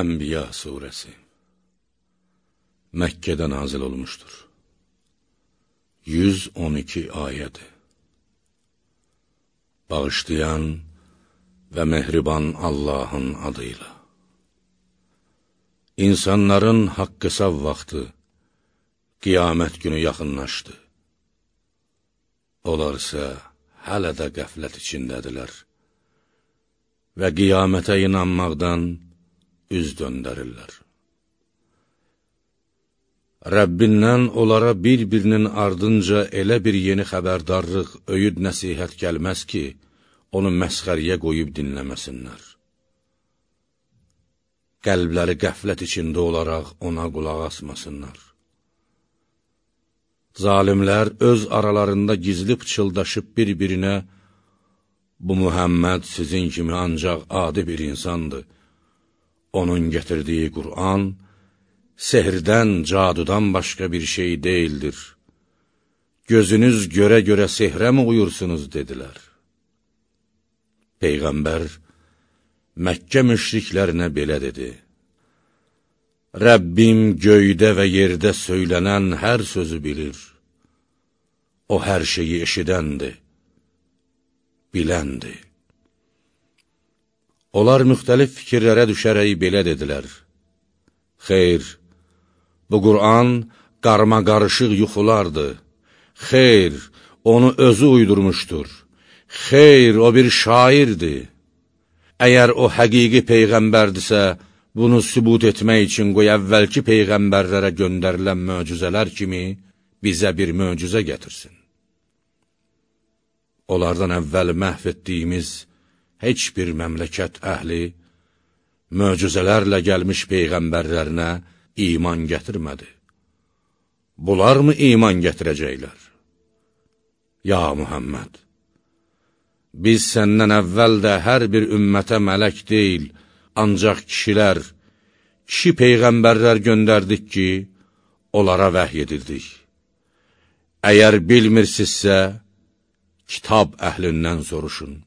Ənbiya surəsi Məkkədə nazil olmuşdur. 112 ayədir. Bağışlayan və mehriban Allahın adıyla. İnsanların haqq hesab vaxtı, qiyamət günü yaxınlaşdı. Onlar isə hələ də qəflət içindədirlər və qiyamətə inanmaqdan üz döndərirlər. Rəbbindən onlara bir-birinin ardınca elə bir yeni xəbərdarlıq, öyüd nəsihət gəlməz ki, onu məsxəriyə qoyub dinləməsinlər. Qəlbləri qəflət içində olaraq ona qulaq asmasınlar. Zalimlər öz aralarında gizli pıçıldaşıb bir-birinə, bu Mühəmməd sizin kimi ancaq adi bir insandır, onun gətirdiyi Qur'an, sehirdən, cadudan başqa bir şey deyildir. Gözünüz görə-görə sehrə mi uyursunuz, dedilər. Peyğəmbər Məkkə müşriklərinə belə dedi. Rəbbim göydə və yerdə söylənən hər sözü bilir. O hər şeyi eşidəndir, biləndir. Onlar müxtəlif fikirlərə düşərək belə dedilər. Xeyr, bu Qur'an qarma-qarışıq yuxulardır. Xeyr, onu özü uydurmuşdur. Xeyr, o bir şairdir. Əgər o həqiqi peyğəmbərdirsə, bunu sübut etmək üçün qoy əvvəlki peyğəmbərlərə göndərilən möcüzələr kimi bizə bir möcüzə gətirsin. Onlardan əvvəl məhv etdiyimiz heç bir məmləkət əhli möcüzələrlə gəlmiş peyğəmbərlərinə iman gətirmədi. Bunlar mı iman gətirəcəklər? Ya Muhammed, biz səndən əvvəl də hər bir ümmətə mələk deyil, ancaq kişilər, kişi peyğəmbərlər göndərdik ki, onlara vəhy edirdik. Əgər bilmirsinizsə, kitab əhlindən soruşun.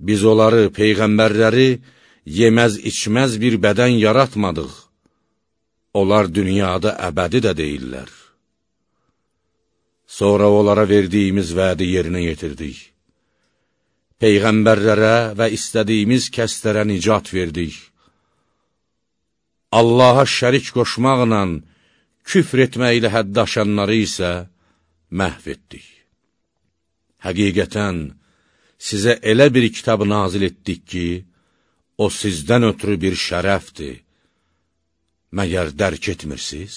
Biz onları, peyğəmbərləri, yeməz-içməz bir bədən yaratmadıq. Onlar dünyada əbədi də deyirlər. Sonra onlara verdiyimiz vədi yerinə yetirdik. Peyğəmbərlərə və istədiyimiz kəslərə nicat verdik. Allaha şərik qoşmaqla, küfr etməklə həddaşanları isə məhv etdik. Həqiqətən, sizə elə bir kitab nazil etdik ki, o sizdən ötürü bir şərəfdir. Məgər dərk etmirsiniz?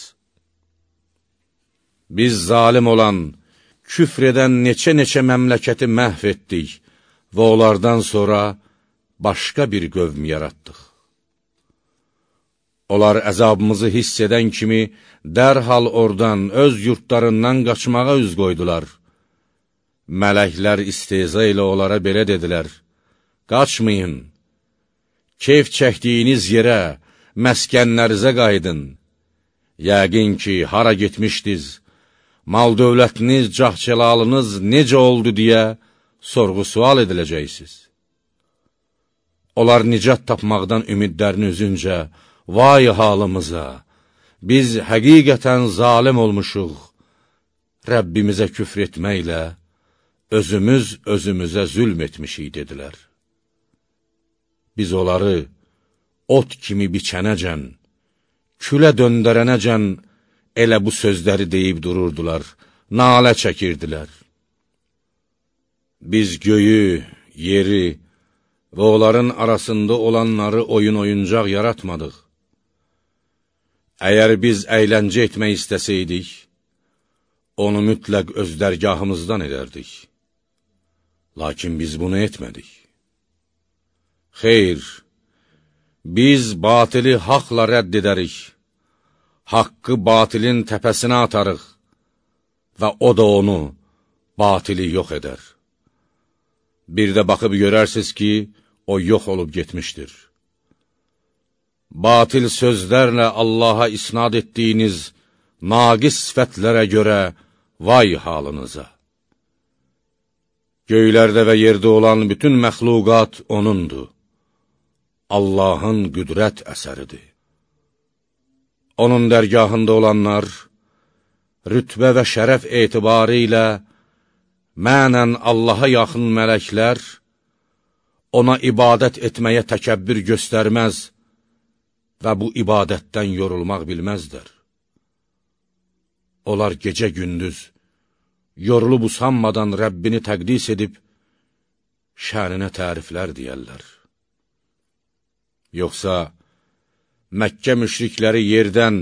Biz zalim olan, küfr edən neçə-neçə məmləkəti məhv etdik və onlardan sonra başqa bir qövm yaratdıq. Onlar əzabımızı hiss edən kimi dərhal oradan, öz yurtlarından qaçmağa üz qoydular. Mələklər isteza ilə onlara belə dedilər, Qaçmayın, keyf çəkdiyiniz yerə, məskənlərizə qaydın. Yəqin ki, hara getmişdiz, mal dövlətiniz, cahçəlalınız necə oldu deyə sorğu-sual ediləcəksiniz. Onlar nicat tapmaqdan ümidlərini üzüncə, vay halımıza, biz həqiqətən zalim olmuşuq, Rəbbimizə küfr etməklə, özümüz özümüzə zülm etmişik, dedilər. Biz onları ot kimi biçənəcən, külə döndərənəcən elə bu sözləri deyib dururdular, nalə çəkirdilər. Biz göyü, yeri və onların arasında olanları oyun-oyuncaq yaratmadıq. Əgər biz əyləncə etmək istəsəydik, onu mütləq öz dərgahımızdan edərdik. Lakin biz bunu etmədik. Xeyr, biz batili haqla rədd edərik, haqqı batilin təpəsinə atarıq və o da onu, batili yox edər. Bir də baxıb görərsiniz ki, o yox olub getmişdir. Batil sözlərlə Allaha isnad etdiyiniz naqis sifətlərə görə vay halınıza! Göylərdə və yerdə olan bütün məxluqat O'nundur. Allahın qüdrət əsəridir. Onun dərgahında olanlar, rütbə və şərəf etibarı ilə mənən Allaha yaxın mələklər, ona ibadət etməyə təkəbbür göstərməz və bu ibadətdən yorulmaq bilməzdər. Onlar gecə-gündüz, yorulub usanmadan Rəbbini təqdis edib, şəninə təriflər deyərlər. Yoxsa Məkkə müşrikləri yerdən,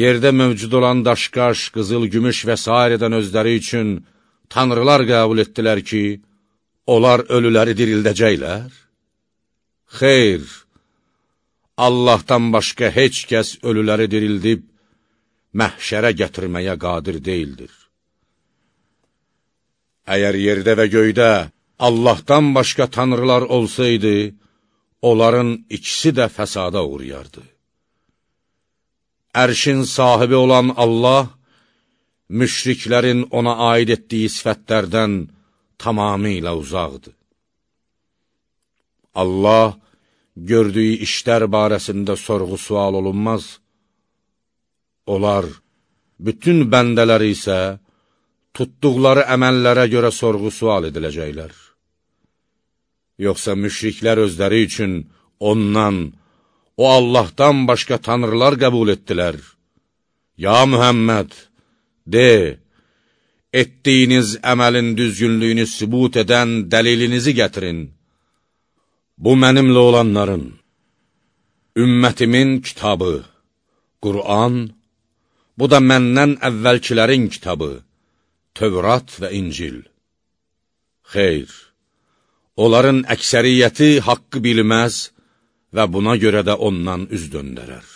yerdə mövcud olan daşqaş, qızıl, gümüş və s. özləri üçün tanrılar qəbul etdilər ki, onlar ölüləri dirildəcəklər? Xeyr, Allahdan başqa heç kəs ölüləri dirildib, məhşərə gətirməyə qadir deyildir. Əgər yerdə və göydə Allahdan başqa tanrılar olsaydı, onların ikisi də fəsada uğrayardı. Ərşin sahibi olan Allah, müşriklərin ona aid etdiyi sifətlərdən tamamilə uzaqdır. Allah, gördüyü işlər barəsində sorğu-sual olunmaz. Onlar, bütün bəndələri isə tutduqları əməllərə görə sorğu-sual ediləcəklər. Yoxsa müşriklər özləri üçün ondan, o Allahdan başqa tanrılar qəbul etdilər. Ya Mühəmməd, de, etdiyiniz əməlin düzgünlüyünü sübut edən dəlilinizi gətirin. Bu mənimlə olanların, ümmətimin kitabı, Qur'an, bu da məndən əvvəlkilərin kitabı, Tövrat və İncil. Xeyr, onların əksəriyyəti haqqı bilməz və buna görə də ondan üz döndərər.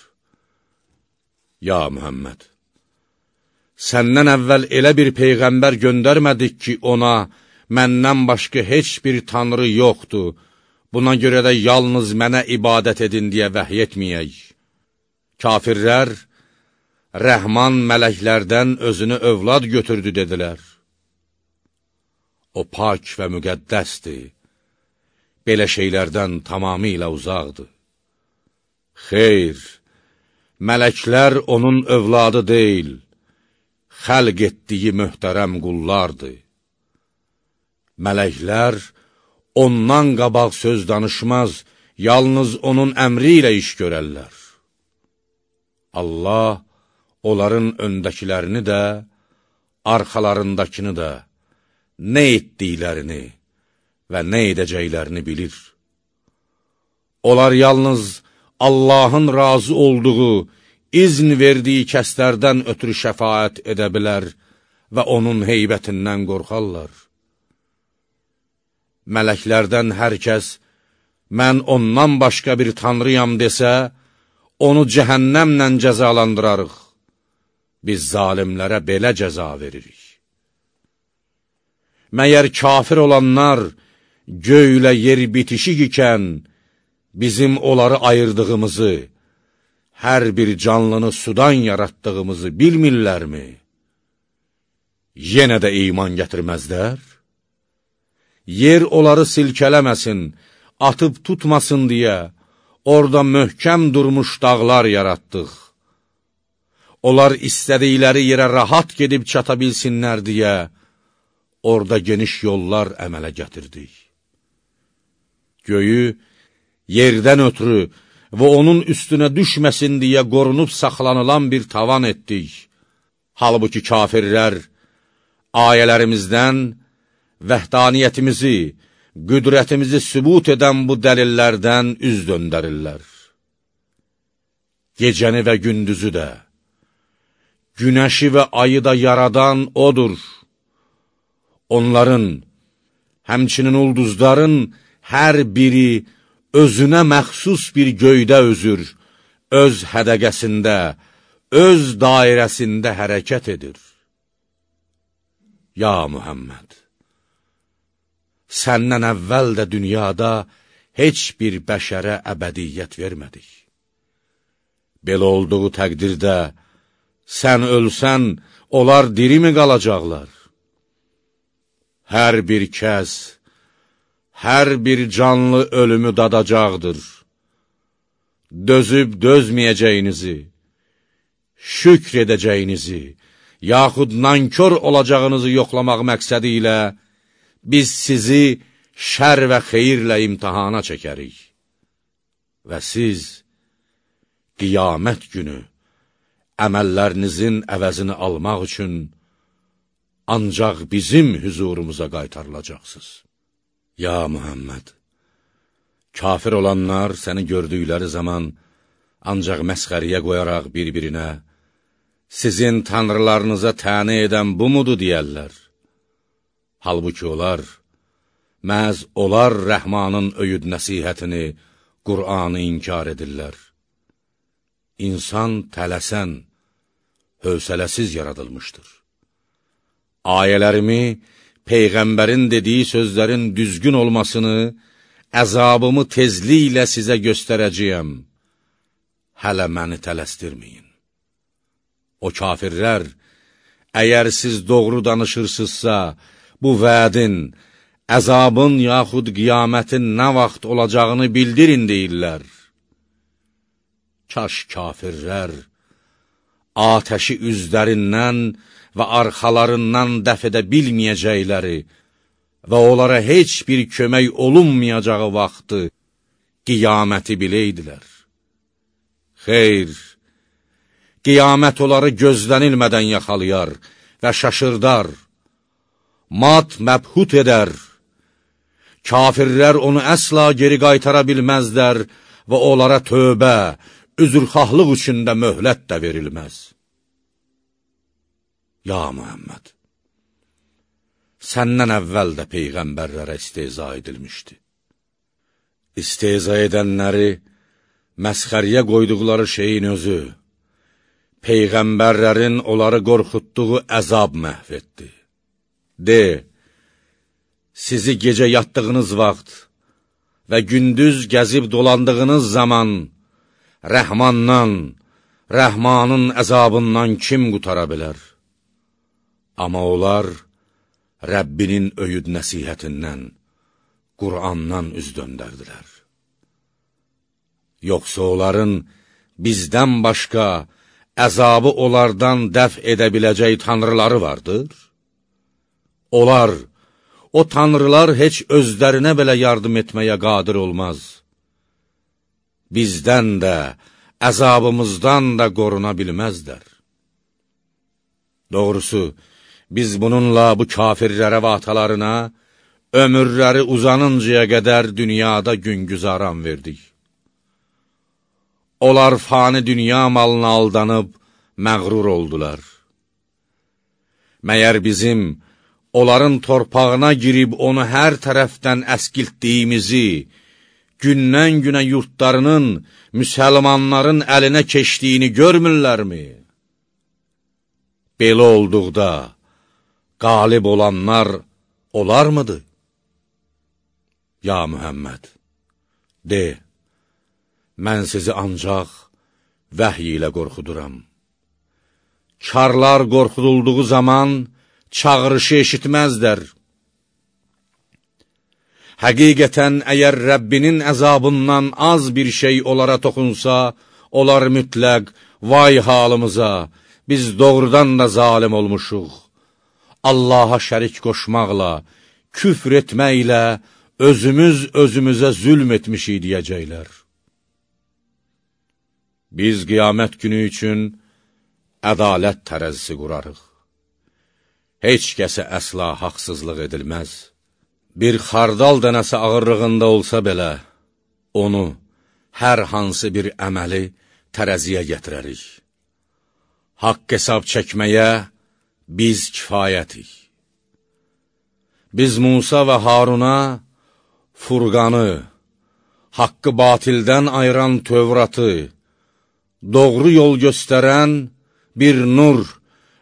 Ya Mühəmməd, səndən əvvəl elə bir peyğəmbər göndərmədik ki, ona məndən başqa heç bir tanrı yoxdur, buna görə də yalnız mənə ibadət edin deyə vəhiy etməyək. Kafirlər, Rəhman mələklərdən özünü övlad götürdü, dedilər. O pak və müqəddəsdir, belə şeylərdən tamamilə uzaqdır. Xeyr, mələklər onun övladı deyil, xəlq etdiyi möhtərəm qullardır. Mələklər ondan qabaq söz danışmaz, yalnız onun əmri ilə iş görərlər. Allah onların öndəkilərini də, arxalarındakını da, nə etdiklərini və nə edəcəklərini bilir. Onlar yalnız Allahın razı olduğu, izn verdiyi kəslərdən ötürü şəfaət edə bilər və onun heybətindən qorxarlar. Mələklərdən hər kəs, mən ondan başqa bir tanrıyam desə, onu cəhənnəmlə cəzalandırarıq. Biz zalimlərə belə cəza veririk. Məyər kafir olanlar göylə yer bitişik ikən, bizim onları ayırdığımızı, hər bir canlını sudan yaratdığımızı bilmirlərmi? Yenə də iman gətirməzlər? Yer onları silkələməsin, atıb tutmasın deyə, orada möhkəm durmuş dağlar yaratdıq. Onlar istədikləri yerə rahat gedib çata bilsinlər deyə, orada geniş yollar əmələ gətirdik. Göyü yerdən ötürü və onun üstünə düşməsin deyə qorunub saxlanılan bir tavan etdik. Halbuki kafirlər ayələrimizdən vəhdaniyyətimizi, qüdrətimizi sübut edən bu dəlillərdən üz döndərirlər. Gecəni və gündüzü də, günəşi və ayı da yaradan odur. Onların, həmçinin ulduzların hər biri özünə məxsus bir göydə özür, öz hədəqəsində, öz dairəsində hərəkət edir. Ya Mühəmməd, səndən əvvəl də dünyada heç bir bəşərə əbədiyyət vermədik. Belə olduğu təqdirdə, sən ölsən, onlar dirimi qalacaqlar? Hər bir kəs, hər bir canlı ölümü dadacaqdır. dözüb dözməyəcəyinizi, şükr edəcəyinizi, yaxud nankör olacağınızı yoxlamaq məqsədi ilə biz sizi şər və xeyirlə imtihana çəkərik. Və siz qiyamət günü əməllərinizin əvəzini almaq üçün ancaq bizim hüzurumuza qaytarılacaqsınız. Ya Muhammed! Kafir olanlar səni gördükləri zaman ancaq məsxəriyə qoyaraq bir-birinə, sizin tanrılarınıza təni edən bu mudur deyərlər. Halbuki onlar, məhz onlar Rəhmanın öyüd nəsihətini, Qur'anı inkar edirlər. İnsan tələsən, hövsələsiz yaradılmışdır. Ayələrimi, Peyğəmbərin dediyi sözlərin düzgün olmasını, əzabımı tezliklə sizə göstərəcəyəm. Hələ məni tələstirməyin. O kafirlər, əgər siz doğru danışırsınızsa, bu vədin, əzabın yaxud qiyamətin nə vaxt olacağını bildirin deyirlər. Kaş kafirlər, atəşi üzlərindən və arxalarından dəf edə bilməyəcəkləri, və onlara heç bir kömək olunmayacağı vaxtı qiyaməti biləydilər. Xeyr, qiyamət onları gözlənilmədən yaxalayar və şaşırdar, mat məbhut edər, kafirlər onu əsla geri qaytara bilməzlər və onlara tövbə, üzrxahlıq üçündə möhlət də verilməz. Ya Muhammed! səndən əvvəl də peyğəmbərlərə isteza edilmişdi. İsteza edənləri məsxəriyə qoyduqları şeyin özü, peyğəmbərlərin onları qorxutduğu əzab məhv etdi. De, sizi gecə yatdığınız vaxt və gündüz gəzib dolandığınız zaman Rəhmandan, Rəhmanın əzabından kim qutara bilər? Amma onlar, Rəbbinin öyüd nəsihətindən, Qur'andan üz döndərdilər. Yoxsa onların bizdən başqa əzabı onlardan dəf edə biləcək tanrıları vardır? Onlar, o tanrılar heç özlərinə belə yardım etməyə qadir olmaz. Bizdən də, əzabımızdan da qoruna bilməzlər. Doğrusu, biz bununla bu kafirlərə və atalarına ömürləri uzanıncaya qədər dünyada gün güzaran verdik. Onlar fani dünya malına aldanıb, məğrur oldular. Məyər bizim, onların torpağına girib onu hər tərəfdən əskiltdiyimizi, gündən günə yurtlarının müsəlmanların əlinə keçdiyini görmürlərmi? Belə olduqda, qalib olanlar olarmıdır? Ya Mühəmməd, de, mən sizi ancaq vəhiy ilə qorxuduram. Karlar qorxudulduğu zaman çağırışı eşitməzdər. Həqiqətən, əgər Rəbbinin əzabından az bir şey onlara toxunsa, onlar mütləq, vay halımıza, biz doğrudan da zalim olmuşuq. Allaha şərik qoşmaqla, küfr etməklə özümüz özümüzə zülm etmişik deyəcəklər. Biz qiyamət günü üçün ədalət tərəzisi qurarıq. Heç kəsə əsla haqsızlıq edilməz. Bir xardal dənəsi ağırlığında olsa belə, onu, hər hansı bir əməli tərəziyə gətirərik. Haqq hesab çəkməyə, biz kifayətik. Biz Musa və Haruna Furqanı, haqqı batildən ayıran Tövratı, doğru yol göstərən bir nur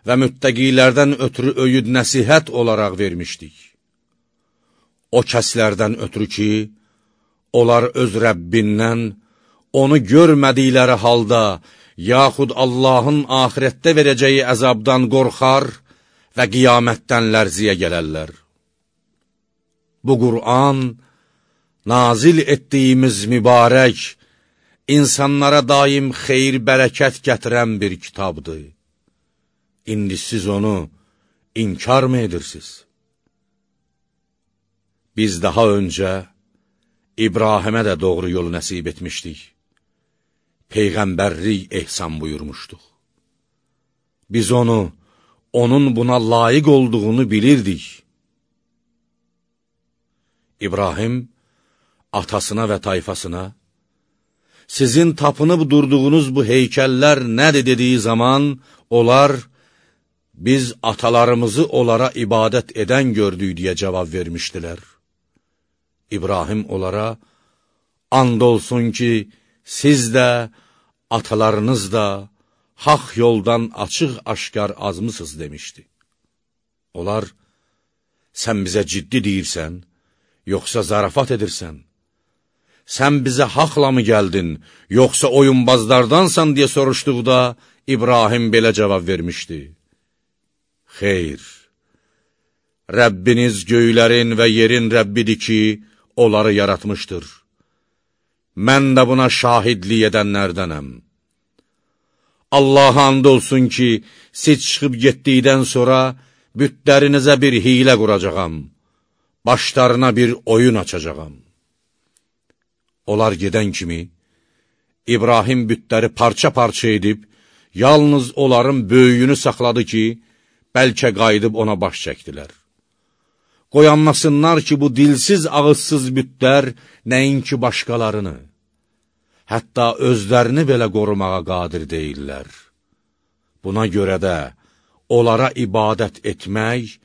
və müttəqilərdən ötürü öyüd nəsihət olaraq vermişdik. O kəslərdən ötürü ki, onlar öz Rəbbindən onu görmədikləri halda yaxud Allahın ahirətdə verəcəyi əzabdan qorxar və qiyamətdən lərziyə gələrlər. Bu Qur'an, nazil etdiyimiz mübarək, insanlara daim xeyir, bərəkət gətirən bir kitabdır. İndi siz onu inkar mı edirsiniz? Biz daha öncə İbrahimə də doğru yolu nəsib etmişdik. Peyğəmbərlik ehsan buyurmuşduq. Biz onu, onun buna layiq olduğunu bilirdik. İbrahim atasına və tayfasına, sizin tapınıb durduğunuz bu heykəllər nədir dediyi zaman, onlar, biz atalarımızı onlara ibadət edən gördük deyə cavab vermişdilər. İbrahim onlara, and olsun ki, siz də, atalarınız da, haq yoldan açıq-aşkar azmısınız demişdi. Onlar, sən bizə ciddi deyirsən, yoxsa zarafat edirsən? Sən bizə haqla mı gəldin, yoxsa oyunbazlardansan deyə soruşduqda, İbrahim belə cavab vermişdi. Xeyr, Rəbbiniz göylərin və yerin Rəbbidir ki, onları yaratmışdır. Mən də buna şahidlik edənlərdənəm. Allaha and olsun ki, siz çıxıb getdikdən sonra bütlərinizə bir hilə quracağam, başlarına bir oyun açacağam. Onlar gedən kimi, İbrahim bütləri parça-parça edib, yalnız onların böyüyünü saxladı ki, bəlkə qayıdıb ona baş çəkdilər. Qoyanmasınlar ki, bu dilsiz, ağızsız bütlər nəinki başqalarını, hətta özlərini belə qorumağa qadir deyirlər. Buna görə də onlara ibadət etmək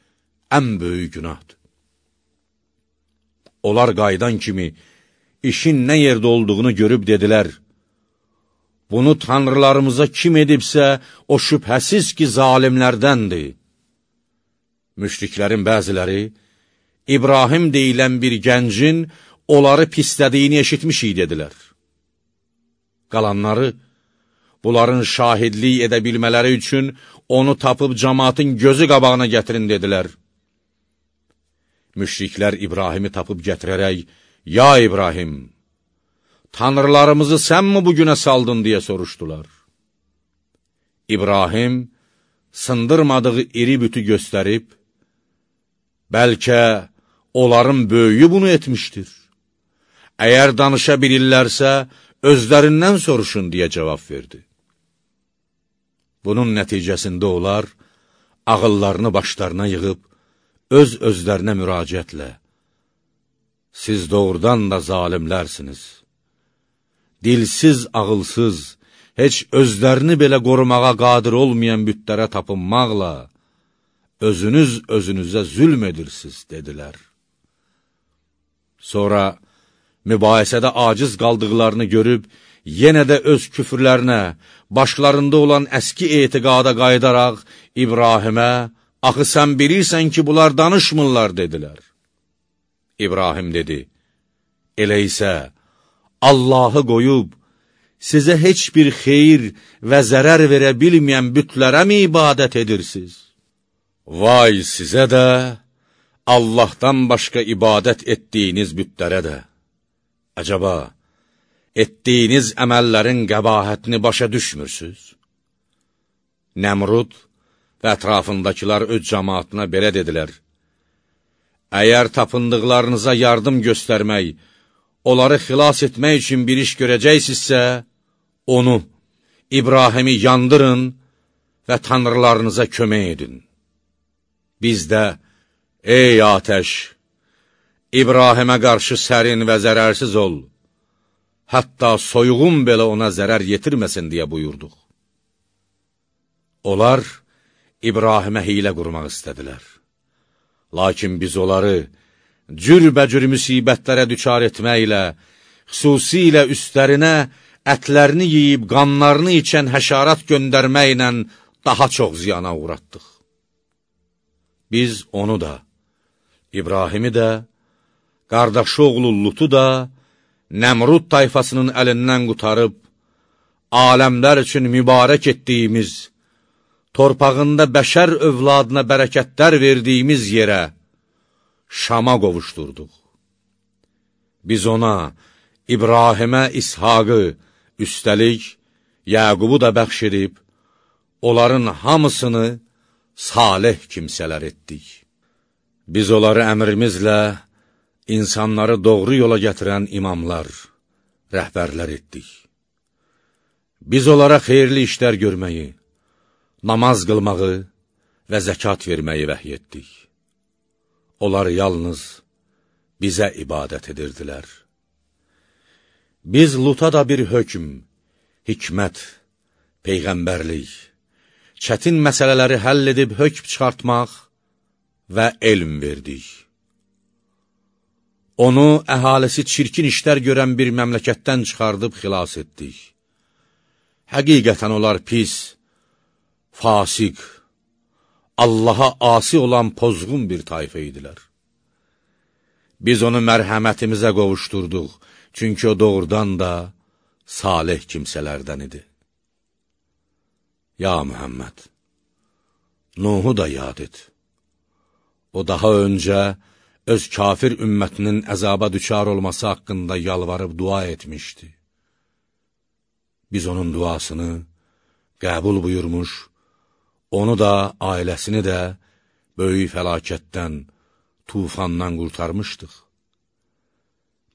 ən böyük günahdır. Onlar qaydan kimi işin nə yerdə olduğunu görüb dedilər, Bunu tanrılarımıza kim edibsə, o şübhəsiz ki, zalimlərdəndir. Müşriklərin bəziləri, İbrahim deyilən bir gəncin onları pislədiyini eşitmişik, dedilər. Qalanları, bunların şahidlik edə bilmələri üçün onu tapıb cəmatın gözü qabağına gətirin, dedilər. Müşriklər İbrahimi tapıb gətirərək, Ya İbrahim, tanrılarımızı sən mi bugünə saldın, deyə soruşdular. İbrahim, sındırmadığı iri bütü göstərib, bəlkə onların böyüyü bunu etmişdir. Əgər danışa bilirlərsə, özlərindən soruşun, deyə cavab verdi. Bunun nəticəsində onlar ağıllarını başlarına yığıb, öz-özlərinə müraciətlə, Siz doğrudan da zalimlərsiniz. Dilsiz, ağılsız, heç özlərini belə qorumağa qadir olmayan bütlərə tapınmaqla, özünüz özünüzə zülm edirsiniz, dedilər. Sonra mübahisədə aciz qaldıqlarını görüb, yenə də öz küfürlərinə, başlarında olan əski etiqada qaydaraq İbrahimə, axı sən bilirsən ki, bunlar danışmırlar, dedilər. İbrahim dedi, elə isə Allahı qoyub, sizə heç bir xeyir və zərər verə bilməyən bütlərə mi ibadət edirsiniz? Vay sizə də, Allahdan başqa ibadət etdiyiniz bütlərə də. Əcəba, etdiyiniz əməllərin qəbahətini başa düşmürsünüz? Nəmrud və ətrafındakılar öz cəmaatına belə dedilər, Əgər tapındıqlarınıza yardım göstərmək, onları xilas etmək üçün bir iş görəcəksinizsə, onu, İbrahimi yandırın və tanrılarınıza kömək edin. Biz də, ey atəş, İbrahimə qarşı sərin və zərərsiz ol, hətta soyuğun belə ona zərər yetirməsin deyə buyurduq. Onlar İbrahimə hilə qurmaq istədilər. Lakin biz onları cürbəcür müsibətlərə düçar etməklə, xüsusilə üstlərinə ətlərini yeyib qanlarını içən həşarat göndərməklə daha çox ziyana uğratdıq. Biz onu da, İbrahimi də, qardaşı oğlu Lutu da, Nəmrud tayfasının əlindən qutarıb, aləmlər üçün mübarək etdiyimiz, torpağında bəşər övladına bərəkətlər verdiyimiz yerə, Şama qovuşdurduq. Biz ona, İbrahimə İshaqı, Üstəlik, Yəqubu da bəxş edib, onların hamısını salih kimsələr etdik. Biz onları əmrimizlə insanları doğru yola gətirən imamlar, rəhbərlər etdik. Biz onlara xeyirli işlər görməyi, namaz qılmağı və zəkat verməyi vəhiy etdik. Onlar yalnız bizə ibadət edirdilər. Biz Luta da bir hökm, hikmət, peyğəmbərlik, çətin məsələləri həll edib hökm çıxartmaq və elm verdik. Onu əhalisi çirkin işlər görən bir məmləkətdən çıxardıb xilas etdik. Həqiqətən onlar pis, fasik, Allaha asi olan pozğun bir tayfə idilər. Biz onu mərhəmətimizə qovuşdurduq, çünki o doğrudan da salih kimsələrdən idi. Ya Mühəmməd, Nuhu da yad et. O daha öncə öz kafir ümmətinin əzaba düçar olması haqqında yalvarıb dua etmişdi. Biz onun duasını qəbul buyurmuş, onu da, ailəsini də böyük fəlakətdən, tufandan qurtarmışdıq.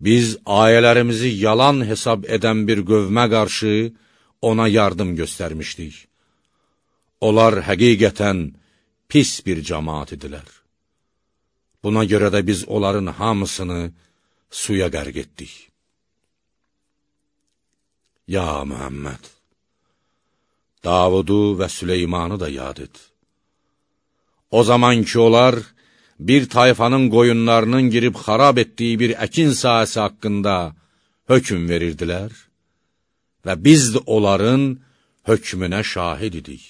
Biz ayələrimizi yalan hesab edən bir qövmə qarşı ona yardım göstərmişdik. Onlar həqiqətən pis bir cəmaat idilər. Buna görə də biz onların hamısını suya qərq etdik. Ya Mühəmməd, Davudu və Süleymanı da yad et. O zaman ki, onlar bir tayfanın qoyunlarının girib xarab etdiyi bir əkin sahəsi haqqında hökm verirdilər və biz də onların hökmünə şahid idik.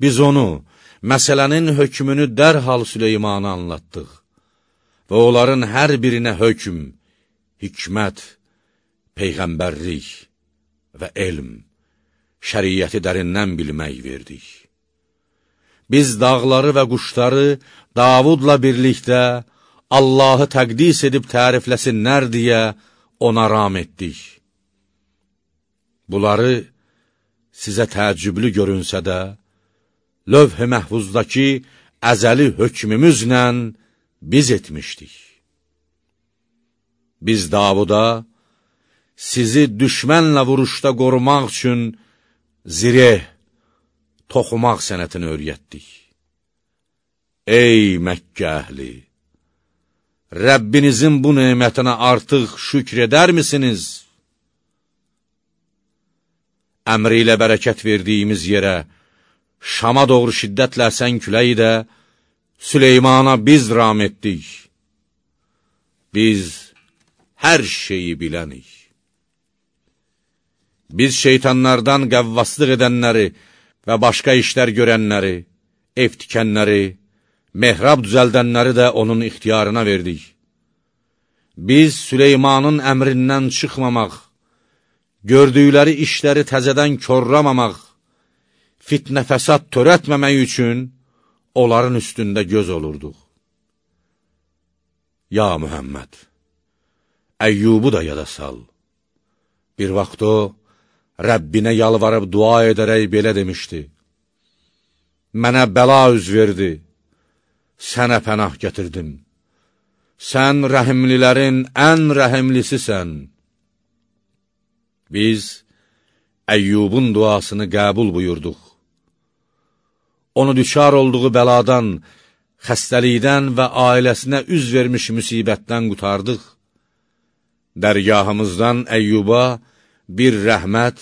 Biz onu, məsələnin hökmünü dərhal Süleymana anlatdıq və onların hər birinə hökm, hikmət, peyğəmbərlik və elm, şəriyyəti dərindən bilmək verdik. Biz dağları və quşları Davudla birlikdə Allahı təqdis edib tərifləsinlər deyə ona ram etdik. Bunları sizə təəccüblü görünsə də, lövh-i məhvuzdakı əzəli hökmümüzlə biz etmişdik. Biz Davuda sizi düşmənlə vuruşda qorumaq üçün zireh, toxumaq sənətini öyrətdik. Ey Məkkə əhli! Rəbbinizin bu neymətinə artıq şükr edərmisiniz? Əmri ilə bərəkət verdiyimiz yerə, Şama doğru şiddətlə əsən küləyi də Süleymana biz ram etdik. Biz hər şeyi bilənik. Biz şeytanlardan qəvvaslıq edənləri və başqa işlər görənləri, ev tikənləri, mehrab düzəldənləri də onun ixtiyarına verdik. Biz Süleymanın əmrindən çıxmamaq, gördükləri işləri təzədən korlamamaq, fitnə fəsad törətməmək üçün onların üstündə göz olurduq. Ya Mühəmməd, Əyyubu da yada sal. Bir vaxt o, Rəbbinə yalvarıb dua edərək belə demişdi, Mənə bəla üz verdi, sənə pənah gətirdim. Sən rəhimlilərin ən rəhimlisisən. Biz Əyyubun duasını qəbul buyurduq. Onu düşar olduğu bəladan, xəstəlikdən və ailəsinə üz vermiş müsibətdən qutardıq. Dərgahımızdan Əyyuba bir rəhmət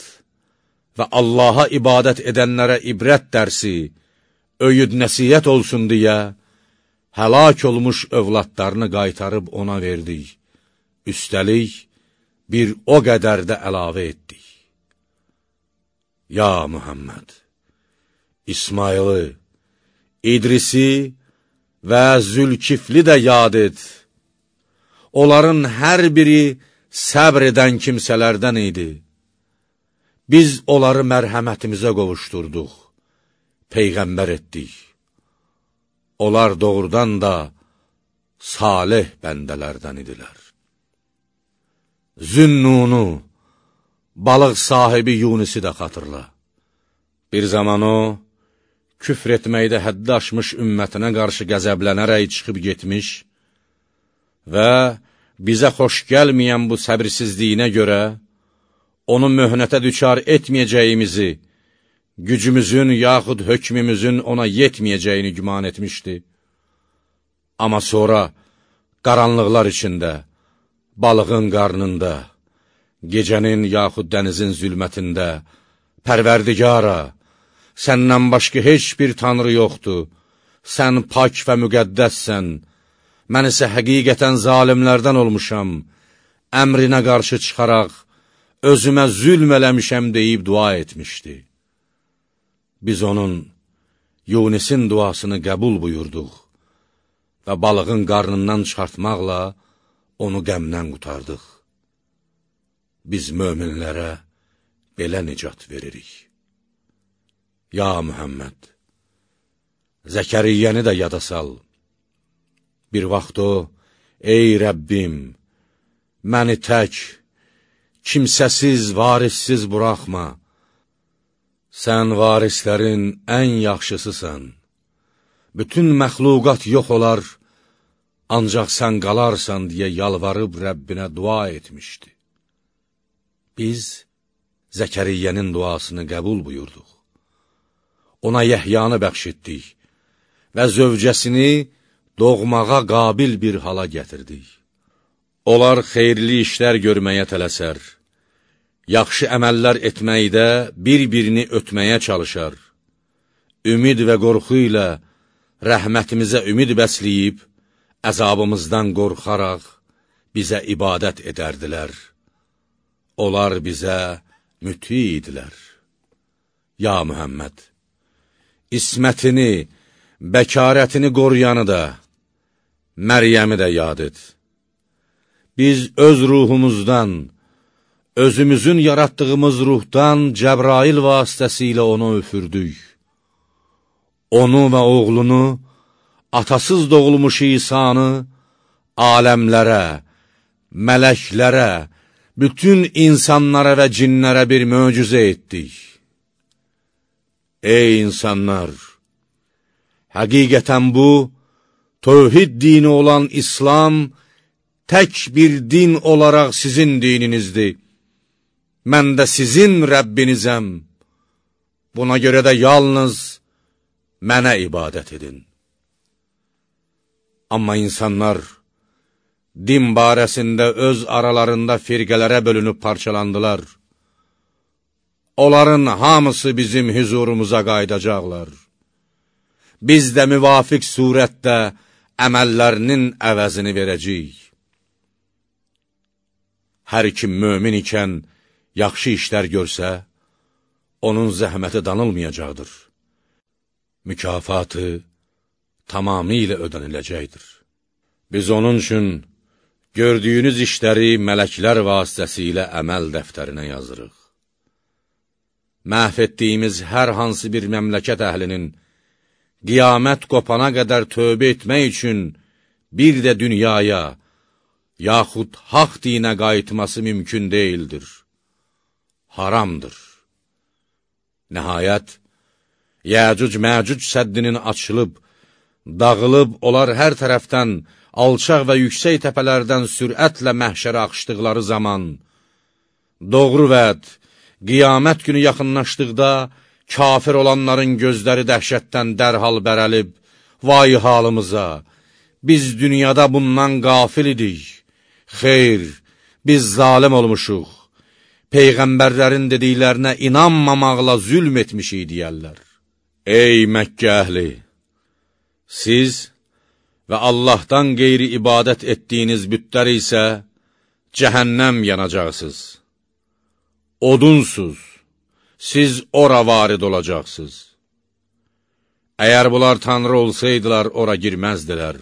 və Allaha ibadət edənlərə ibrət dərsi, öyüd nəsiyyət olsun deyə, həlak olmuş övladlarını qaytarıb ona verdik. Üstəlik, bir o qədər də əlavə etdik. Ya Muhammed, İsmailı, İdrisi və Zülkifli də yad et. Onların hər biri səbr edən kimsələrdən idi. Biz onları mərhəmətimizə qovuşdurduq, Peyğəmbər etdik. Onlar doğrudan da salih bəndələrdən idilər. Zünnunu, balıq sahibi Yunisi də xatırla. Bir zaman o, küfr etməkdə həddi aşmış ümmətinə qarşı qəzəblənərək çıxıb getmiş və bizə xoş gəlməyən bu səbirsizliyinə görə onu möhnətə düçar etməyəcəyimizi, gücümüzün yaxud hökmümüzün ona yetməyəcəyini güman etmişdi. Amma sonra qaranlıqlar içində, balığın qarnında, gecənin yaxud dənizin zülmətində, pərverdigara, səndən başqa heç bir tanrı yoxdur, sən pak və müqəddəssən, mən isə həqiqətən zalimlərdən olmuşam, əmrinə qarşı çıxaraq, özümə zülm eləmişəm deyib dua etmişdi. Biz onun, Yunisin duasını qəbul buyurduq və balığın qarnından çıxartmaqla onu qəmdən qutardıq. Biz möminlərə belə nicat veririk. Ya Mühəmməd, Zəkəriyyəni də yada sal. Bir vaxt o, ey Rəbbim, məni tək, kimsəsiz, varissiz buraxma. Sən varislərin ən yaxşısısan. Bütün məxluqat yox olar, ancaq sən qalarsan deyə yalvarıb Rəbbinə dua etmişdi. Biz Zəkəriyyənin duasını qəbul buyurduq. Ona Yəhyanı bəxş etdik və zövcəsini doğmağa qabil bir hala gətirdik. Onlar xeyirli işlər görməyə tələsər, yaxşı əməllər etməkdə bir-birini ötməyə çalışar, ümid və qorxu ilə rəhmətimizə ümid bəsləyib, əzabımızdan qorxaraq bizə ibadət edərdilər. Onlar bizə müti idilər. Ya Mühəmməd, ismətini, bəkarətini qoruyanı da, Məryəmi də yad et. Biz öz ruhumuzdan, özümüzün yaratdığımız ruhdan Cəbrail vasitəsilə onu üfürdük. Onu və oğlunu, atasız doğulmuş İsanı aləmlərə, mələklərə, bütün insanlara və cinlərə bir möcüzə etdik. Ey insanlar! Həqiqətən bu, tövhid dini olan İslam, tək bir din olaraq sizin dininizdir. Mən də sizin Rəbbinizəm. Buna görə də yalnız mənə ibadət edin. Amma insanlar din barəsində öz aralarında firqələrə bölünüb parçalandılar. Onların hamısı bizim hüzurumuza qaydacaqlar. Biz də müvafiq surətdə əməllərinin əvəzini verəcəyik. Hər kim mömin ikən yaxşı işlər görsə, onun zəhməti danılmayacaqdır. Mükafatı tamamilə ödəniləcəkdir. Biz onun üçün gördüyünüz işləri mələklər vasitəsilə əməl dəftərinə yazırıq. Məhv etdiyimiz hər hansı bir məmləkət əhlinin qiyamət qopana qədər tövbə etmək üçün bir də dünyaya, yaxud haq dinə qayıtması mümkün deyildir. Haramdır. Nəhayət, Yəcüc-Məcüc səddinin açılıb, dağılıb, onlar hər tərəfdən alçaq və yüksək təpələrdən sürətlə məhşərə axışdıqları zaman, doğru vəd, qiyamət günü yaxınlaşdıqda, kafir olanların gözləri dəhşətdən dərhal bərəlib, vay halımıza, biz dünyada bundan qafil idik, xeyr, biz zalim olmuşuq, Peyğəmbərlərin dediklərinə inanmamaqla zülm etmişik deyərlər. Ey Məkkə əhli! Siz və Allahdan qeyri ibadət etdiyiniz bütlər isə cəhənnəm yanacaqsınız. Odunsuz, siz ora varid olacaqsınız. Əgər bunlar tanrı olsaydılar, ora girməzdilər.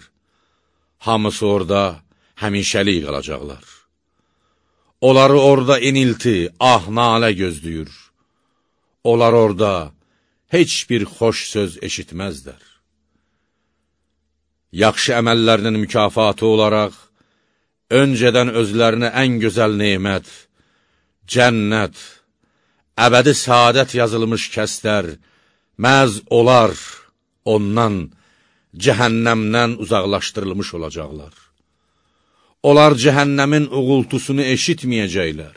Hamısı orada həmişəlik qalacaqlar. Onları orada inilti, ah, nalə gözləyir. Onlar orada heç bir xoş söz eşitməzdər yaxşı əməllərinin mükafatı olaraq, öncədən özlərinə ən gözəl neymət, cənnət, əbədi saadət yazılmış kəslər, məz olar ondan, cəhənnəmdən uzaqlaşdırılmış olacaqlar. Onlar cəhənnəmin uğultusunu eşitməyəcəklər.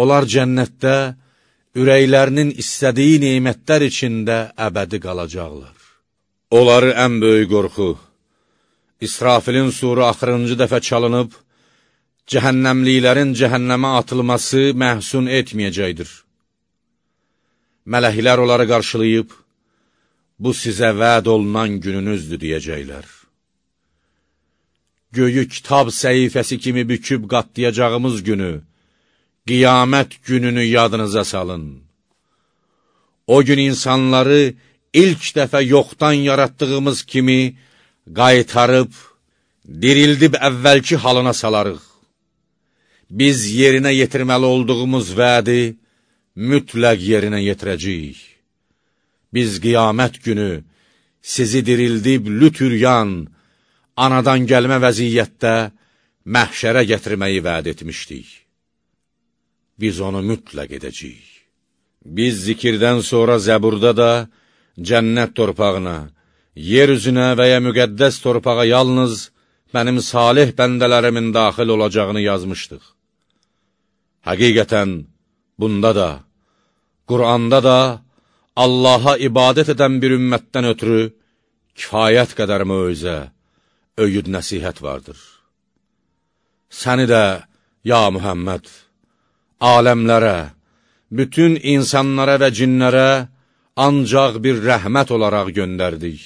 Onlar cənnətdə ürəklərinin istədiyi neymətlər içində əbədi qalacaqlar. Onları ən böyük qorxu, İsrafilin suru axırıncı dəfə çalınıb, cəhənnəmliklərin cəhənnəmə atılması məhsun etməyəcəkdir. Mələhlər onları qarşılayıb, bu sizə vəd olunan gününüzdür, deyəcəklər. Göyü kitab səhifəsi kimi büküb qatlayacağımız günü, qiyamət gününü yadınıza salın. O gün insanları ilk dəfə yoxdan yaratdığımız kimi qaytarıb, dirildib əvvəlki halına salarıq. Biz yerinə yetirməli olduğumuz vədi mütləq yerinə yetirəcəyik. Biz qiyamət günü sizi dirildib lütüryan, anadan gəlmə vəziyyətdə məhşərə gətirməyi vəd etmişdik biz onu mütləq edəcəyik. Biz zikirdən sonra zəburda da cənnət torpağına, yer üzünə və ya müqəddəs torpağa yalnız mənim salih bəndələrimin daxil olacağını yazmışdıq. Həqiqətən, bunda da, Quranda da Allaha ibadət edən bir ümmətdən ötürü kifayət qədər möizə, öyüd nəsihət vardır. Səni də, ya Mühəmməd, aləmlərə, bütün insanlara və cinlərə ancaq bir rəhmət olaraq göndərdik.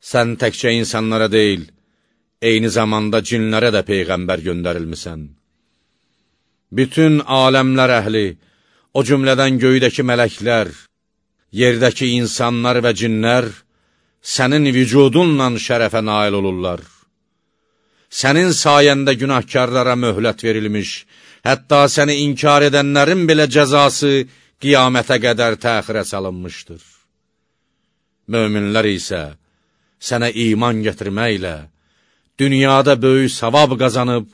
Sən təkcə insanlara deyil, eyni zamanda cinlərə də Peyğəmbər göndərilmisən. Bütün aləmlər əhli, o cümlədən göydəki mələklər, yerdəki insanlar və cinlər sənin vücudunla şərəfə nail olurlar. Sənin sayəndə günahkarlara möhlət verilmiş, hətta səni inkar edənlərin belə cəzası qiyamətə qədər təxirə salınmışdır. Möminlər isə sənə iman gətirməklə, dünyada böyük savab qazanıb,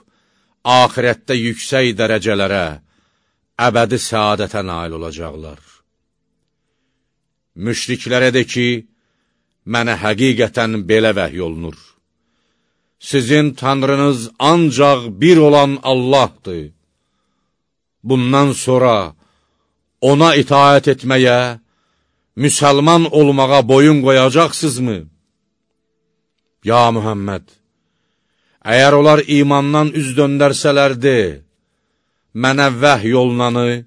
ahirətdə yüksək dərəcələrə, əbədi səadətə nail olacaqlar. Müşriklərə de ki, mənə həqiqətən belə vəhy olunur. Sizin tanrınız ancaq bir olan Allahdır bundan sonra ona itaət etməyə, müsəlman olmağa boyun qoyacaqsızmı? Ya Mühəmməd, əgər onlar imandan üz döndərsələrdi, mənə vəh yolunanı